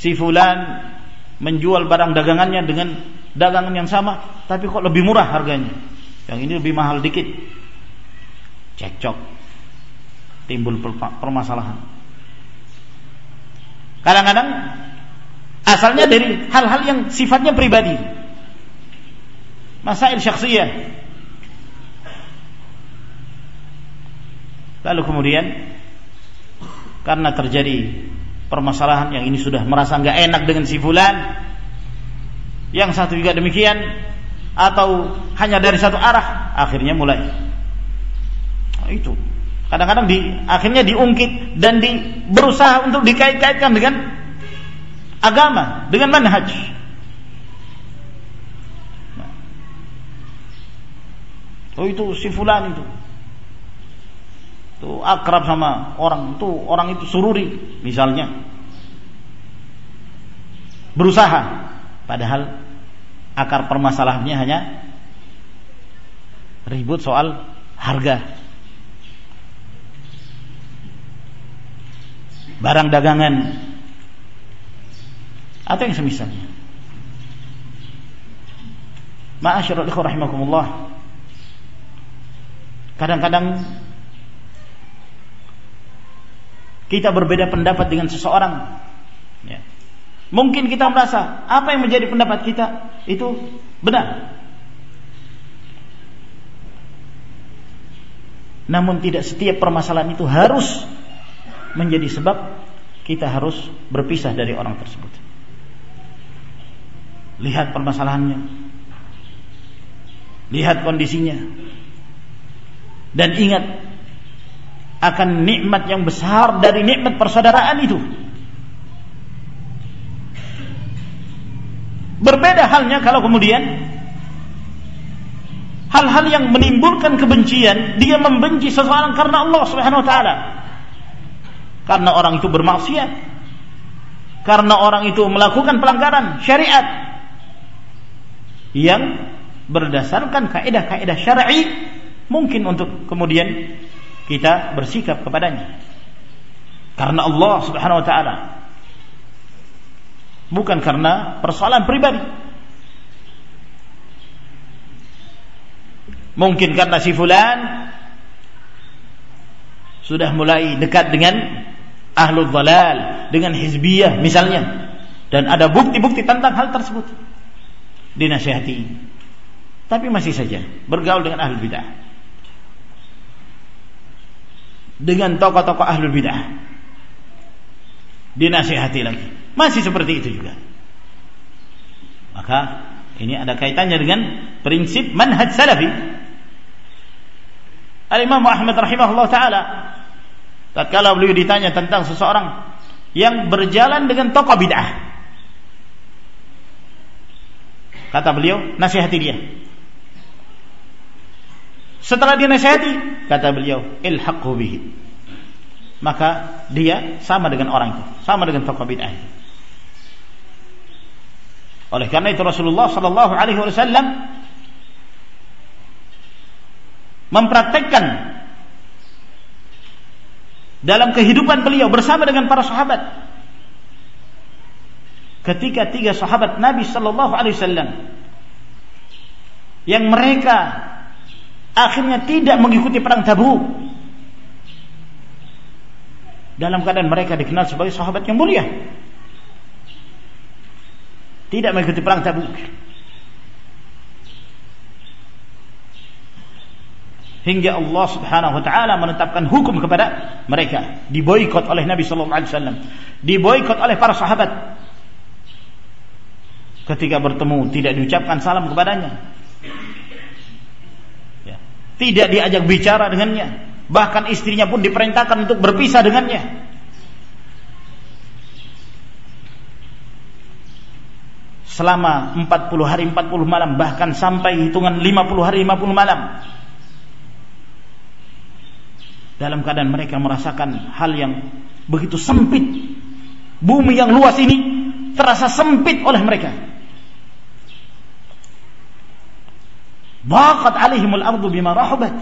si fulan menjual barang dagangannya dengan dagangan yang sama, tapi kok lebih murah harganya. Yang ini lebih mahal dikit. Cekcok. Timbul permasalahan. Kadang-kadang asalnya dari hal-hal yang sifatnya pribadi. Masail syakhsiyah. Lalu kemudian karena terjadi permasalahan yang ini sudah merasa nggak enak dengan si fulan, yang satu juga demikian atau hanya dari satu arah, akhirnya mulai nah, itu. Kadang-kadang di akhirnya diungkit dan di, berusaha untuk dikait-kaitkan dengan agama, dengan manhaj. Nah. Oh itu si fulan itu itu akrab sama orang itu orang itu sururi misalnya. Berusaha. Padahal akar permasalahannya hanya ribut soal harga. Barang dagangan. Atau yang semisalnya. Ma'asyiral ikhwah rahimakumullah. Kadang-kadang kita berbeda pendapat dengan seseorang. Ya. mungkin kita merasa apa yang menjadi pendapat kita? Itu benar. Namun tidak setiap permasalahan itu harus menjadi sebab kita harus berpisah dari orang tersebut. Lihat permasalahannya. Lihat kondisinya. Dan ingat akan nikmat yang besar dari nikmat persaudaraan itu. Berbeda halnya kalau kemudian hal-hal yang menimbulkan kebencian, dia membenci seseorang karena Allah Subhanahu wa taala. Karena orang itu bermaksiat. Karena orang itu melakukan pelanggaran syariat yang berdasarkan kaidah-kaidah syar'i mungkin untuk kemudian kita bersikap kepadanya. Karena Allah Subhanahu wa taala. Bukan karena persoalan pribadi. Mungkin karena si fulan sudah mulai dekat dengan ahlul dhalal dengan hizbiyah misalnya. Dan ada bukti-bukti tentang hal tersebut. Dinasihati. Tapi masih saja bergaul dengan ahlul bidah dengan tokoh-tokoh ahlul bidah. Dinasihati lagi. Masih seperti itu juga. Maka ini ada kaitannya dengan prinsip manhaj salafi. Al-Imam Ahmad rahimahullah taala tatkala beliau ditanya tentang seseorang yang berjalan dengan tokoh bid'ah. Kata beliau, nasihati dia. Setelah dia nasihati, kata beliau, ilhaqhu bihi. Maka dia sama dengan orang itu, sama dengan tokoh bid'ah. Oleh karena itu Rasulullah sallallahu alaihi wasallam mempraktekkan dalam kehidupan beliau bersama dengan para sahabat ketika tiga sahabat Nabi sallallahu alaihi wasallam yang mereka akhirnya tidak mengikuti perang Tabuk dalam keadaan mereka dikenal sebagai sahabat yang mulia. Tidak mengikuti perang Tabuk hingga Allah Subhanahu wa taala menetapkan hukum kepada mereka. Diboikot oleh Nabi sallallahu alaihi wasallam. Diboikot oleh para sahabat. Ketika bertemu tidak diucapkan salam kepadanya tidak diajak bicara dengannya. Bahkan istrinya pun diperintahkan untuk berpisah dengannya. selama 40 hari 40 malam bahkan sampai hitungan 50 hari 50 malam dalam keadaan mereka merasakan hal yang begitu sempit bumi yang luas ini terasa sempit oleh mereka Baqat alaihimul ardu bima rahabat.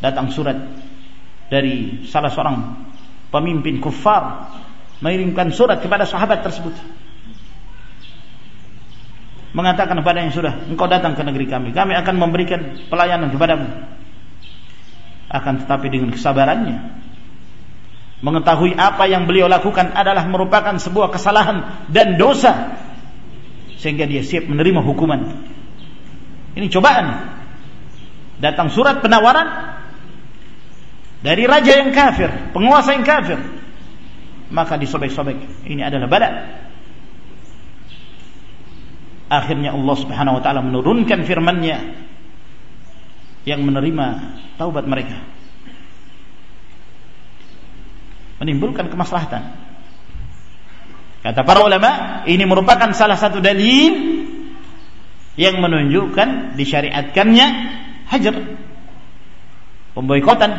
Datang surat dari salah seorang pemimpin kufar mengirimkan surat kepada sahabat tersebut. Mengatakan kepada yang sudah engkau datang ke negeri kami, kami akan memberikan pelayanan kepadamu. Akan tetapi dengan kesabarannya mengetahui apa yang beliau lakukan adalah merupakan sebuah kesalahan dan dosa sehingga dia siap menerima hukuman. Ini cobaan. Datang surat penawaran dari raja yang kafir, penguasa yang kafir. Maka disobek-sobek. Ini adalah bala. Akhirnya Allah Subhanahu wa taala menurunkan firman-Nya yang menerima taubat mereka. Menimbulkan kemaslahatan. Kata para ulama, ini merupakan salah satu dalil yang menunjukkan disyariatkannya hajar. Pemboikotan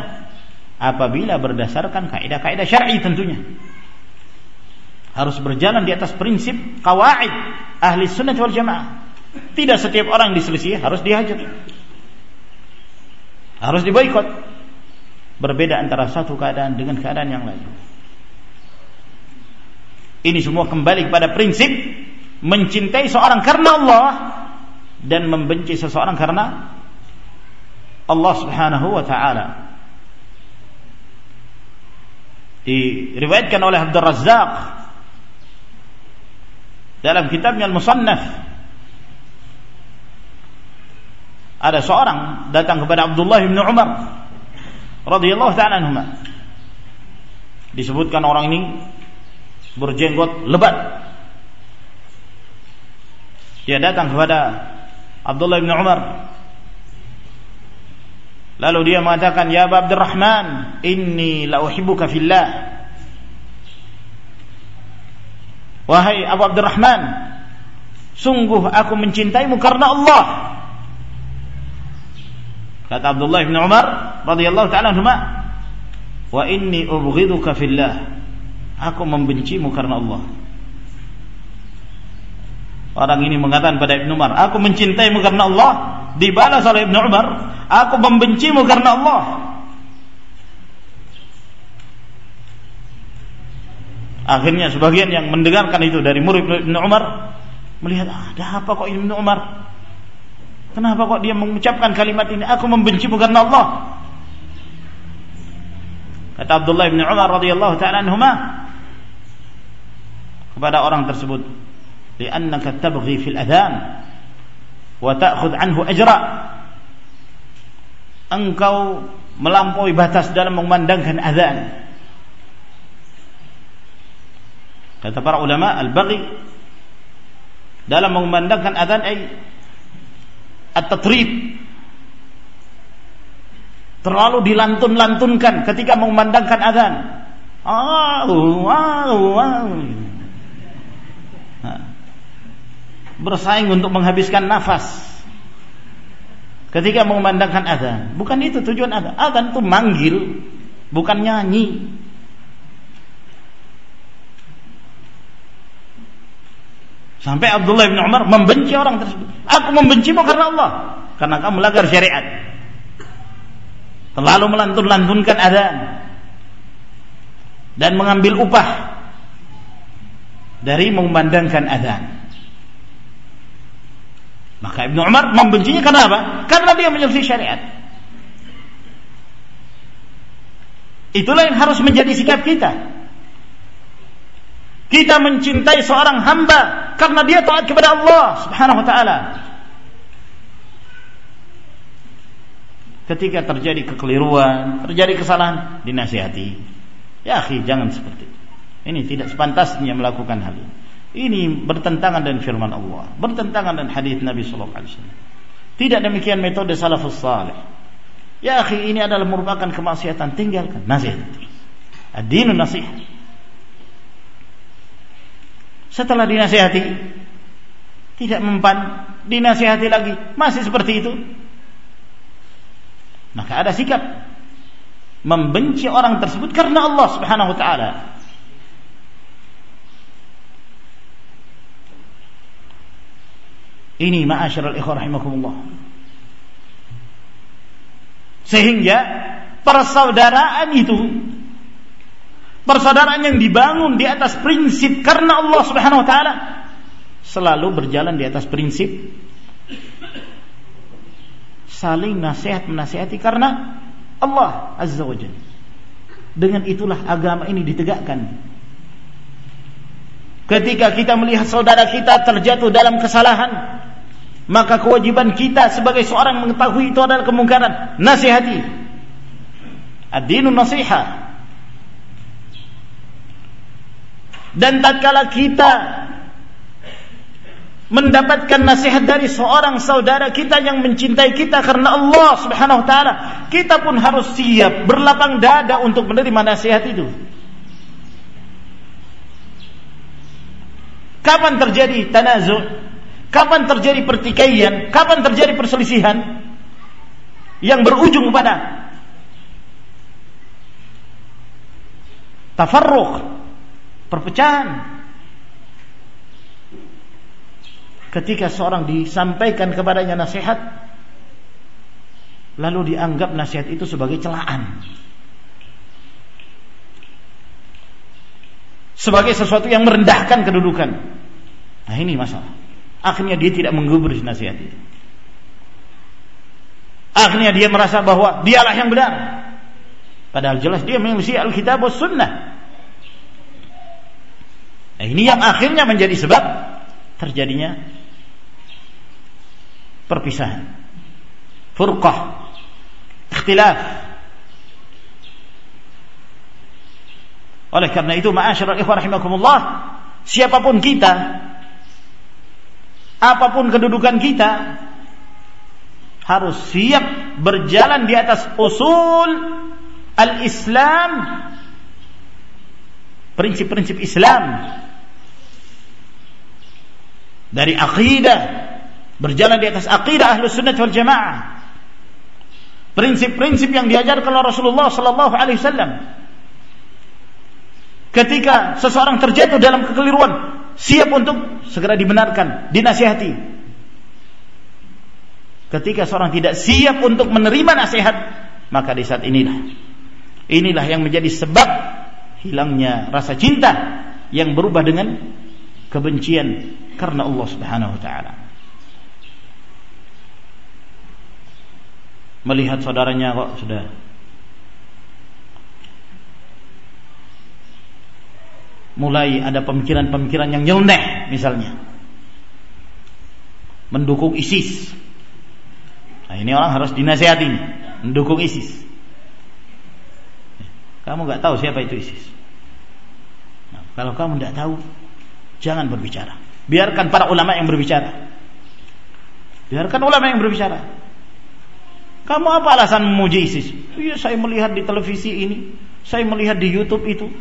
apabila berdasarkan kaidah-kaidah syar'i tentunya. Harus berjalan di atas prinsip kawaid ahli sunnah wal jamaah. Tidak setiap orang diselisih harus dihajar. Harus diboikot. Berbeda antara satu keadaan dengan keadaan yang lain. Ini semua kembali kepada prinsip mencintai seorang karena Allah dan membenci seseorang karena Allah Subhanahu wa taala. Diriwayatkan oleh Abdul Razzaq dalam kitabnya Al-Musannaf ada seorang datang kepada Abdullah bin Umar radhiyallahu taala anhuma disebutkan orang ini berjenggot lebat. Dia datang kepada Abdullah bin Umar. Lalu dia mengatakan, "Ya Abu Abdurrahman, inni la uhibbuka fillah." Wahai Abu Abdurrahman, sungguh aku mencintaimu karena Allah. Kata Abdullah bin Umar radhiyallahu taala anhuma, "Wa inni ubghiduka fillah." Aku membencimu karena Allah. Orang ini mengatakan pada Ibn Umar, aku mencintaimu karena Allah. Dibalas oleh Ibn Umar, aku membencimu karena Allah. Akhirnya sebagian yang mendengarkan itu dari murid Ibn Umar melihat ah, ada apa kok Ibn Umar? Kenapa kok dia mengucapkan kalimat ini? Aku membencimu karena Allah. Kata Abdullah bin Umar radhiyallahu taala anhuma, kepada orang tersebut. Li'annaka tabghi fil adhan wa ta'khudh anhu ajra. Engkau melampaui batas dalam memandangkan azan kata para ulama al-baghi dalam memandangkan azan ay at-tatrib. Terlalu dilantun-lantunkan ketika memandangkan azan ah, ah, ah bersaing untuk menghabiskan nafas ketika mengumandangkan azan. Bukan itu tujuan azan. Azan itu manggil, bukan nyanyi. Sampai Abdullah bin Umar membenci orang tersebut. Aku membencimu karena Allah, karena kamu melanggar syariat. Terlalu melantun-lantunkan azan dan mengambil upah dari memandangkan azan. Maka Ibnu Umar membencinya karena apa? Karena dia menyelisih syariat. Itulah yang harus menjadi sikap kita. Kita mencintai seorang hamba karena dia taat kepada Allah Subhanahu wa taala. Ketika terjadi kekeliruan, terjadi kesalahan, dinasihati. Ya, akhi, jangan seperti itu. Ini tidak sepantasnya melakukan hal ini. Ini bertentangan dengan firman Allah, bertentangan dengan hadis Nabi sallallahu alaihi wasallam. Tidak demikian metode salafus saleh. Ya akhi, ini adalah merupakan kemaksiatan, tinggalkan. Nasihat. Ad-dinu nasihat. Setelah dinasihati tidak mempan, dinasihati lagi, masih seperti itu. Maka ada sikap membenci orang tersebut karena Allah Subhanahu wa taala. Ini ma'asyiral rahimakumullah. Sehingga persaudaraan itu persaudaraan yang dibangun di atas prinsip karena Allah Subhanahu wa taala selalu berjalan di atas prinsip saling nasihat menasihati karena Allah Azza wa Jalla. Dengan itulah agama ini ditegakkan. Ketika kita melihat saudara kita terjatuh dalam kesalahan, maka kewajiban kita sebagai seorang mengetahui itu adalah kemungkaran, nasihati. Ad-dinun nasiha. Dan tatkala kita mendapatkan nasihat dari seorang saudara kita yang mencintai kita karena Allah Subhanahu wa taala, kita pun harus siap berlapang dada untuk menerima nasihat itu. Kapan terjadi tanazu'? Kapan terjadi pertikaian? Kapan terjadi perselisihan? Yang berujung pada tafarruq, perpecahan. Ketika seorang disampaikan kepadanya nasihat, lalu dianggap nasihat itu sebagai celaan. Sebagai sesuatu yang merendahkan kedudukan. Nah ini masalah. Akhirnya dia tidak menggubris nasihat itu. Akhirnya dia merasa bahwa dialah yang benar. Padahal jelas dia mengisi Alkitab dan Sunnah. Nah, ini yang akhirnya menjadi sebab terjadinya perpisahan. Furqah. Ikhtilaf. Oleh karena itu, ma'asyiral ikhwan rahimakumullah, siapa pun kita apa pun kedudukan kita harus siap berjalan di atas usul al-Islam prinsip-prinsip Islam. Dari akidah berjalan di atas akidah ahlus sunnah wal jamaah. Prinsip-prinsip yang diajarkan oleh Rasulullah sallallahu alaihi wasallam. Ketika seseorang terjatuh dalam kekeliruan siap untuk segera dibenarkan, dinasihati. Ketika seorang tidak siap untuk menerima nasihat, maka di saat inilah inilah yang menjadi sebab hilangnya rasa cinta yang berubah dengan kebencian karena Allah Subhanahu wa taala. Melihat saudaranya kok sudah mulai ada pemikiran-pemikiran yang nyeleneh misalnya. Mendukung ISIS. Nah ini orang harus dinasihati mendukung ISIS. Kamu nggak tahu siapa itu ISIS. Nah, kalau kamu tidak tahu jangan berbicara. Biarkan para ulama yang berbicara. Biarkan ulama yang berbicara. Kamu apa alasan memuji ISIS? Iya, saya melihat di televisi ini, saya melihat di YouTube itu.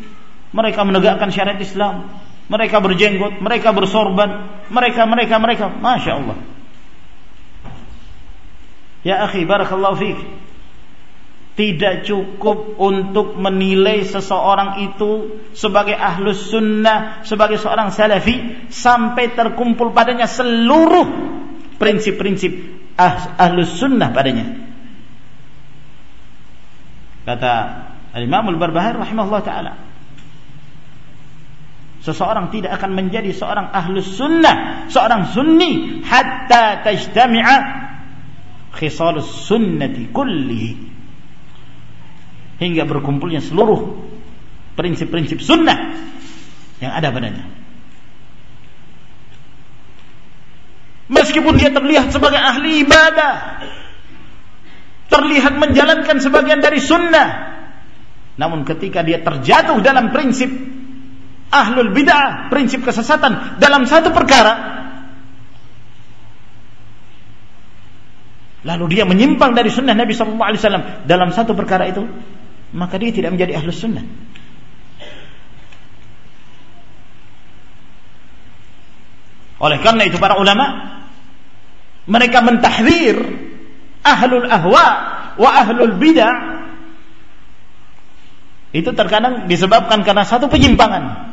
Mereka menegakkan syariat Islam. Mereka berjenggot, mereka bersorban, mereka, mereka, mereka. Masya Allah. Ya akhi, barakallahu. Tidak cukup untuk menilai seseorang itu sebagai ahlus sunnah, sebagai seorang salafi, sampai terkumpul padanya seluruh prinsip-prinsip ah, ahlus sunnah padanya. Kata Al-Imam Al-Barbahari rahimahullah ta'ala. Seseorang tidak akan menjadi seorang ahlus sunnah, seorang sunni hatta tajtami'a khisalus sunnati kulli hingga berkumpulnya seluruh prinsip-prinsip sunnah yang ada padanya. Meskipun dia terlihat sebagai ahli ibadah, terlihat menjalankan sebagian dari sunnah, namun ketika dia terjatuh dalam prinsip ahlul bid'ah, prinsip kesesatan dalam satu perkara, lalu dia menyimpang dari sunnah Nabi Sallallahu Alaihi Wasallam dalam satu perkara itu, maka dia tidak menjadi ahlus sunnah. Oleh karena itu para ulama mereka mentahdir ahlul ahwa wa ahlul bidah itu terkadang disebabkan karena satu penyimpangan.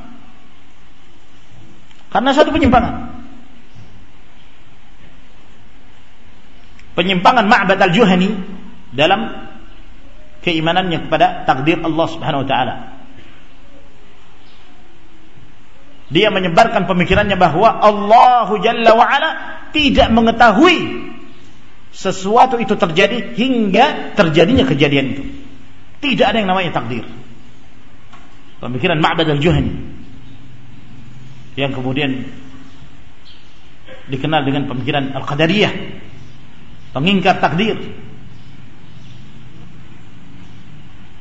Karena satu penyimpangan. Penyimpangan Ma'bad al-Juhani dalam keimanannya kepada takdir Allah Subhanahu wa taala. Dia menyebarkan pemikirannya bahwa Allah Jalla wa tidak mengetahui sesuatu itu terjadi hingga terjadinya kejadian itu. Tidak ada yang namanya takdir. Pemikiran Ma'bad al-Juhani yang kemudian dikenal dengan pemikiran Al-Qadariyah pengingkar takdir.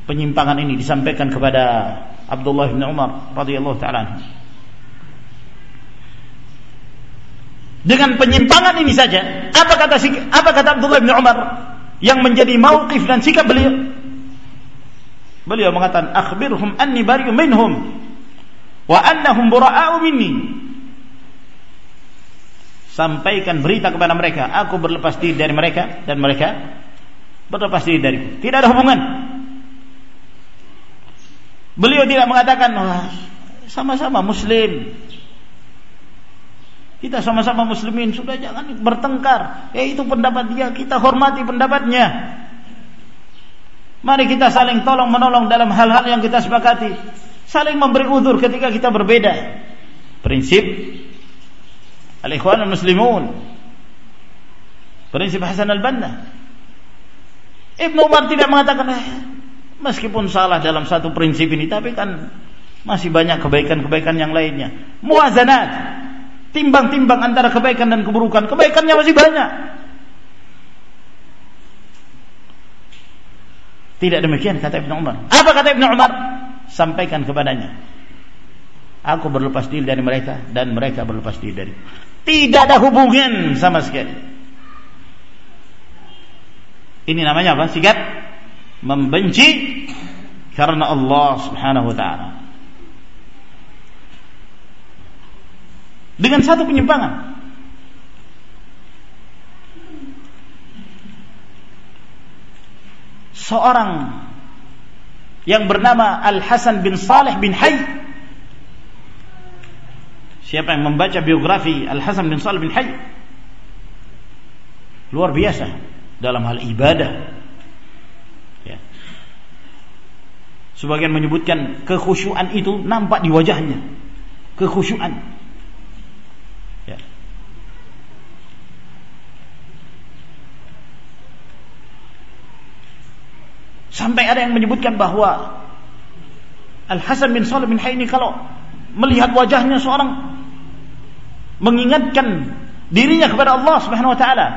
Penyimpangan ini disampaikan kepada Abdullah bin Umar radhiyallahu taala dengan penyimpangan ini saja apa kata apa kata Abdullah bin Umar yang menjadi mauqif dan sikap beliau? Beliau mengatakan akhbirhum anni bari'u minhum wa annahum bura'a'u minni sampaikan berita kepada mereka aku berlepas diri dari mereka dan mereka berlepas diri dariku tidak ada hubungan Beliau tidak mengatakan sama-sama muslim. Kita sama-sama muslimin sudah jangan bertengkar. Ya itu pendapat dia, kita hormati pendapatnya. Mari kita saling tolong menolong dalam hal-hal yang kita sepakati. Saling memberi udur ketika kita berbeda. Prinsip Al-Ikhwan Muslimun. Prinsip Hasan Al-Banna. Ibn Umar tidak mengatakan eh, Meskipun salah dalam satu prinsip ini, tapi kan masih banyak kebaikan-kebaikan yang lainnya. Muazanat, timbang-timbang antara kebaikan dan keburukan, kebaikannya masih banyak. Tidak demikian kata Ibn Umar. Apa kata Ibn Umar? Sampaikan kepadanya. Aku berlepas diri dari mereka dan mereka berlepas diri dari. Tidak ada hubungan sama sekali. Ini namanya apa? Sikap membenci karena Allah Subhanahu wa taala. Dengan satu penyimpangan. Seorang yang bernama Al Hasan bin Saleh bin Hayy Siapa yang membaca biografi Al Hasan bin Saleh bin Hayy luar biasa dalam hal ibadah Sebagian menyebutkan kekhusyuan itu nampak di wajahnya. Kekhusyuan. Sampai ada yang menyebutkan bahwa Al Hasan bin Salim bin Hayy ini kalau melihat wajahnya seorang mengingatkan dirinya kepada Allah Subhanahu wa taala.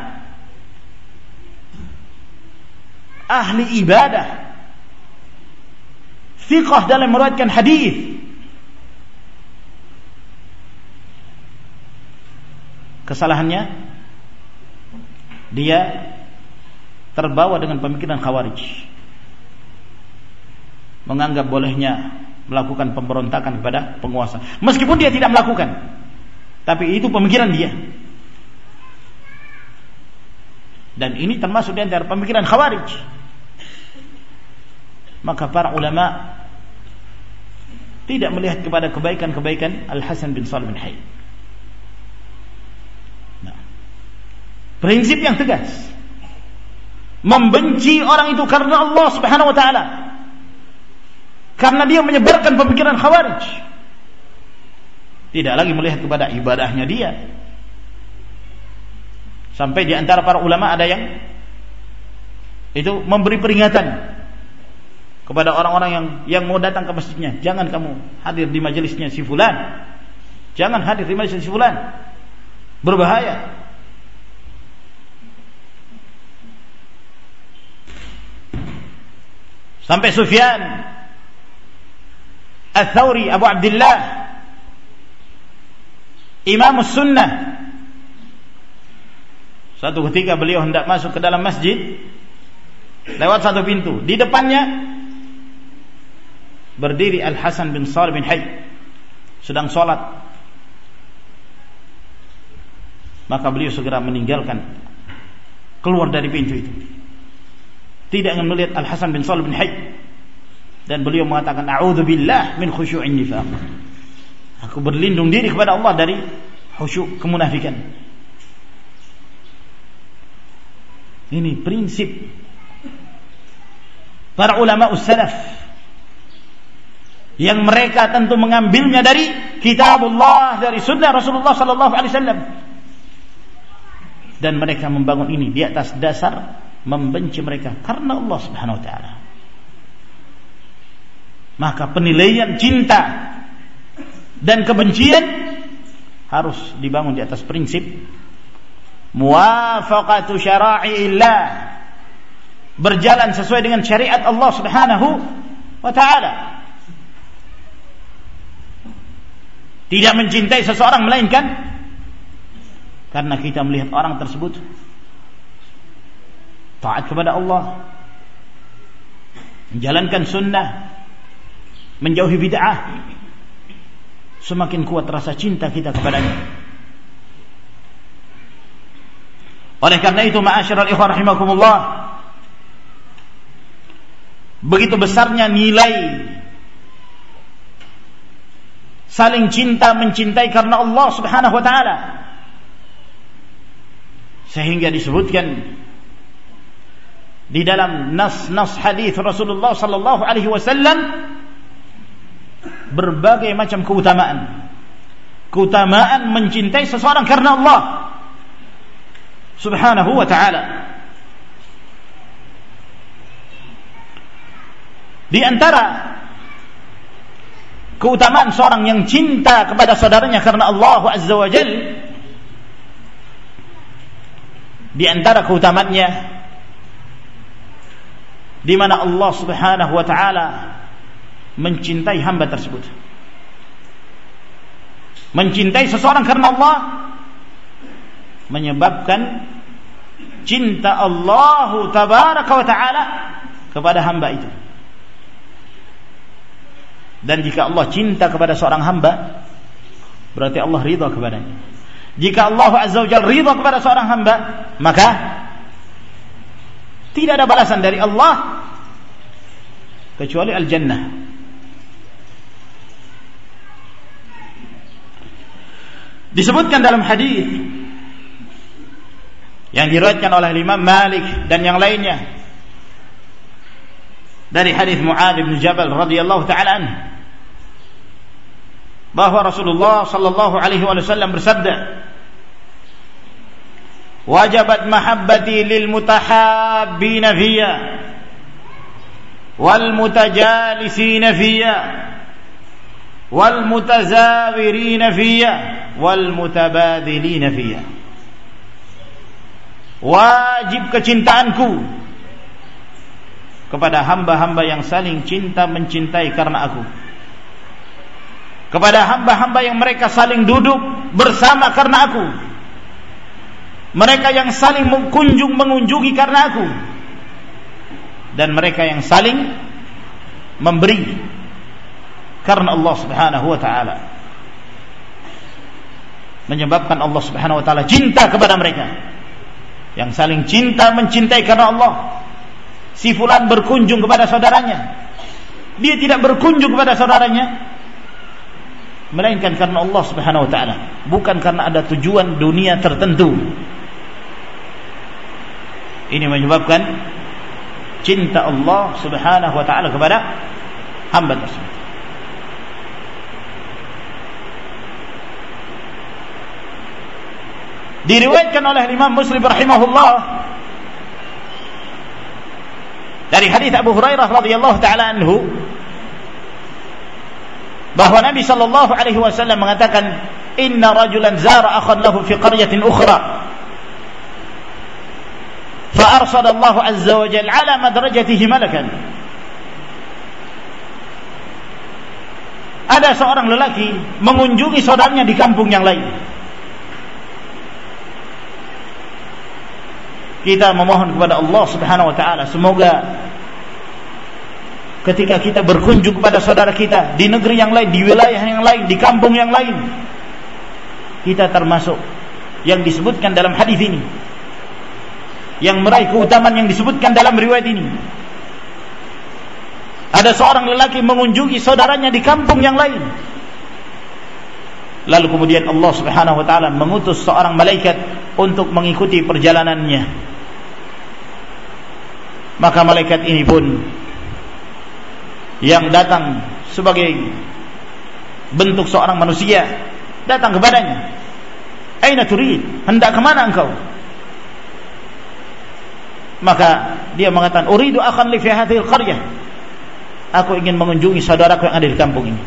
Ahli ibadah Fiqah dalam meriwayatkan hadis. Kesalahannya dia terbawa dengan pemikiran khawarij. Menganggap bolehnya melakukan pemberontakan kepada penguasa. Meskipun dia tidak melakukan. Tapi itu pemikiran dia. Dan ini termasuk di antara pemikiran khawarij maka para ulama tidak melihat kepada kebaikan-kebaikan Al Hasan bin Salim bin Hayy. Nah, prinsip yang tegas membenci orang itu karena Allah Subhanahu wa taala. Karena dia menyebarkan pemikiran khawarij. Tidak lagi melihat kepada ibadahnya dia. Sampai di antara para ulama ada yang itu memberi peringatan kepada orang-orang yang yang mau datang ke masjidnya, jangan kamu hadir di majelisnya si fulan. Jangan hadir di majelis si fulan. Berbahaya. Sampai Sufyan Al-Thawri Abu Abdullah. Imam Sunnah. Satu ketika beliau hendak masuk ke dalam masjid Lewat satu pintu. Di depannya berdiri Al Hasan bin Salih bin Hayy. Sedang sholat. Maka beliau segera meninggalkan keluar dari pintu itu. Tidak ingin melihat Al Hasan bin Shalih bin Hayy dan beliau mengatakan a'udzubillah min khusyu'in nifaq aku berlindung diri kepada Allah dari khusyuk kemunafikan. Ini prinsip para ulama salaf yang mereka tentu mengambilnya dari kitabullah dari sunnah Rasulullah sallallahu alaihi wasallam. Dan mereka membangun ini di atas dasar membenci mereka karena Allah Subhanahu wa taala. Maka penilaian cinta dan kebencian harus dibangun di atas prinsip muwafaqatu syara'illah berjalan sesuai dengan syariat Allah Subhanahu wa taala. Tidak mencintai seseorang melainkan karena kita melihat orang tersebut taat kepada Allah menjalankan sunnah menjauhi bid'ah semakin kuat rasa cinta kita kepadanya. Oleh karena itu ma'asyiral ikhwan rahimakumullah begitu besarnya nilai saling cinta mencintai karena Allah Subhanahu wa taala sehingga disebutkan di dalam nas-nas hadis Rasulullah sallallahu alaihi wasallam berbagai macam keutamaan. Keutamaan mencintai seseorang karena Allah Subhanahu wa taala. Di antara keutamaan seorang yang cinta kepada saudaranya karena Allah Azza wa di antara keutamaannya di mana Allah Subhanahu wa taala mencintai hamba tersebut. Mencintai seseorang karena Allah menyebabkan cinta Allah tabaraka wa taala kepada hamba itu. Dan jika Allah cinta kepada seorang hamba berarti Allah ridha kepadanya. Jika Allah Azza wa Jalla ridha kepada seorang hamba, maka tidak ada balasan dari Allah kecuali al-jannah. Disebutkan dalam hadis yang diriwayatkan oleh Imam Malik dan yang lainnya dari hadis Muadz bin Jabal radhiyallahu taala bahwa Rasulullah sallallahu alaihi wasallam bersabda wajabat mahabbati lil mutahabbina fiyya wal mutajalisina fiyya wal mutazawirina fiyya wal mutabadilina fiyya wajib kecintaanku kepada hamba-hamba yang saling cinta mencintai karena aku. Kepada hamba-hamba yang mereka saling duduk bersama karena aku. Mereka yang saling mengunjung mengunjungi karena aku. Dan mereka yang saling memberi karena Allah Subhanahu wa taala. Menyebabkan Allah Subhanahu wa taala cinta kepada mereka. Yang saling cinta mencintai karena Allah. Si fulan berkunjung kepada saudaranya. Dia tidak berkunjung kepada saudaranya. Melainkan karena Allah Subhanahu wa taala, bukan karena ada tujuan dunia tertentu. Ini menyebabkan cinta Allah Subhanahu wa taala kepada hamba tersebut. Diriwayatkan oleh Imam Muslim rahimahullah. Dari hadis Abu Hurairah radhiyallahu taala anhu bahwa Nabi sallallahu alaihi wasallam mengatakan inna rajulan zara akhan lahu fi qaryatin ukhra. Fa arsala Allah azza wa jalla ala madrajatihi malakan. Ada seorang lelaki mengunjungi saudaranya di kampung yang lain kita memohon kepada Allah Subhanahu wa taala. Semoga ketika kita berkunjung kepada saudara kita di negeri yang lain, di wilayah yang lain, di kampung yang lain, kita termasuk yang disebutkan dalam hadis ini yang meraih keutamaan yang disebutkan dalam riwayat ini. Ada seorang lelaki mengunjungi saudaranya di kampung yang lain. Lalu kemudian Allah Subhanahu wa taala mengutus seorang malaikat untuk mengikuti perjalanannya maka malaikat ini pun yang datang sebagai bentuk seorang manusia datang kepadanya. Aina turid? Hendak ke mana engkau? Maka dia mengatakan uridu akhan li fi qaryah. Aku ingin mengunjungi saudaraku yang ada di kampung ini.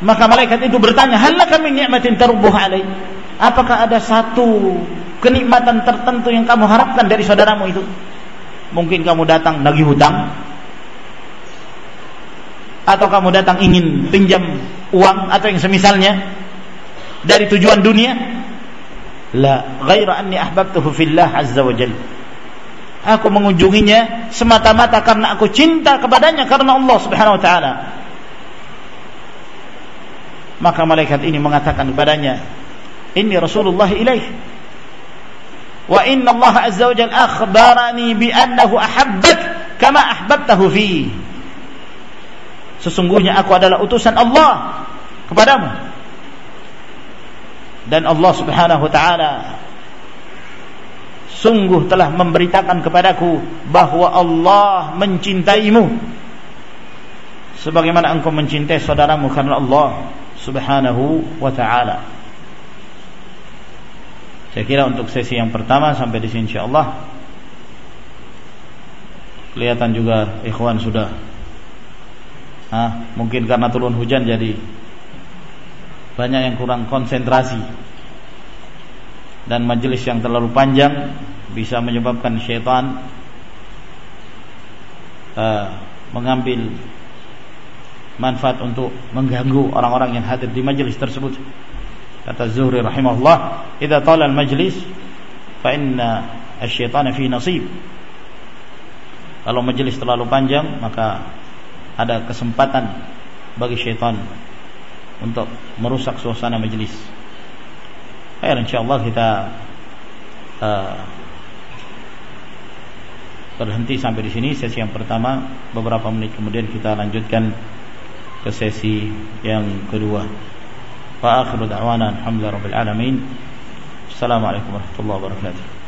Maka malaikat itu bertanya halaka min ni'matin tarbuh alai apakah ada satu kenikmatan tertentu yang kamu harapkan dari saudaramu itu. Mungkin kamu datang nagih hutang atau kamu datang ingin pinjam uang atau yang semisalnya dari tujuan dunia. La ghaira anni ahbabtuhu fillah azza wa jalla. Aku mengunjunginya semata-mata karena aku cinta kepadanya karena Allah Subhanahu wa taala. Maka malaikat ini mengatakan kepadanya inni rasulullah ilaih wa inna Allah azza wa jalla akhbarani bi annahu ahabbak sesungguhnya aku adalah utusan Allah kepadamu. Dan Allah Subhanahu wa taala sungguh telah memberitakan kepadaku bahwa Allah mencintaimu. Sebagaimana engkau mencintai saudaramu karena Allah Subhanahu wa taala. Saya kira untuk sesi yang pertama sampai di sini insyaallah. Kelihatan juga ikhwan sudah. Ah, mungkin karena turun hujan jadi banyak yang kurang konsentrasi. Dan majelis yang terlalu panjang bisa menyebabkan syaitan uh, mengambil manfaat untuk mengganggu orang-orang yang hadir di majelis tersebut kata Zuhri rahimahullah idza tala al-majlis fa inna asy-syaitana fi nasib kalau majelis terlalu panjang maka ada kesempatan bagi syaitan untuk merusak suasana majlis. Baik, insyaallah kita uh, berhenti sampai di sini sesi yang pertama. Beberapa menit kemudian kita lanjutkan ke sesi yang kedua. وآخر دعوانا الحمد لله رب العالمين. السلام عليكم ورحمة الله وبركاته.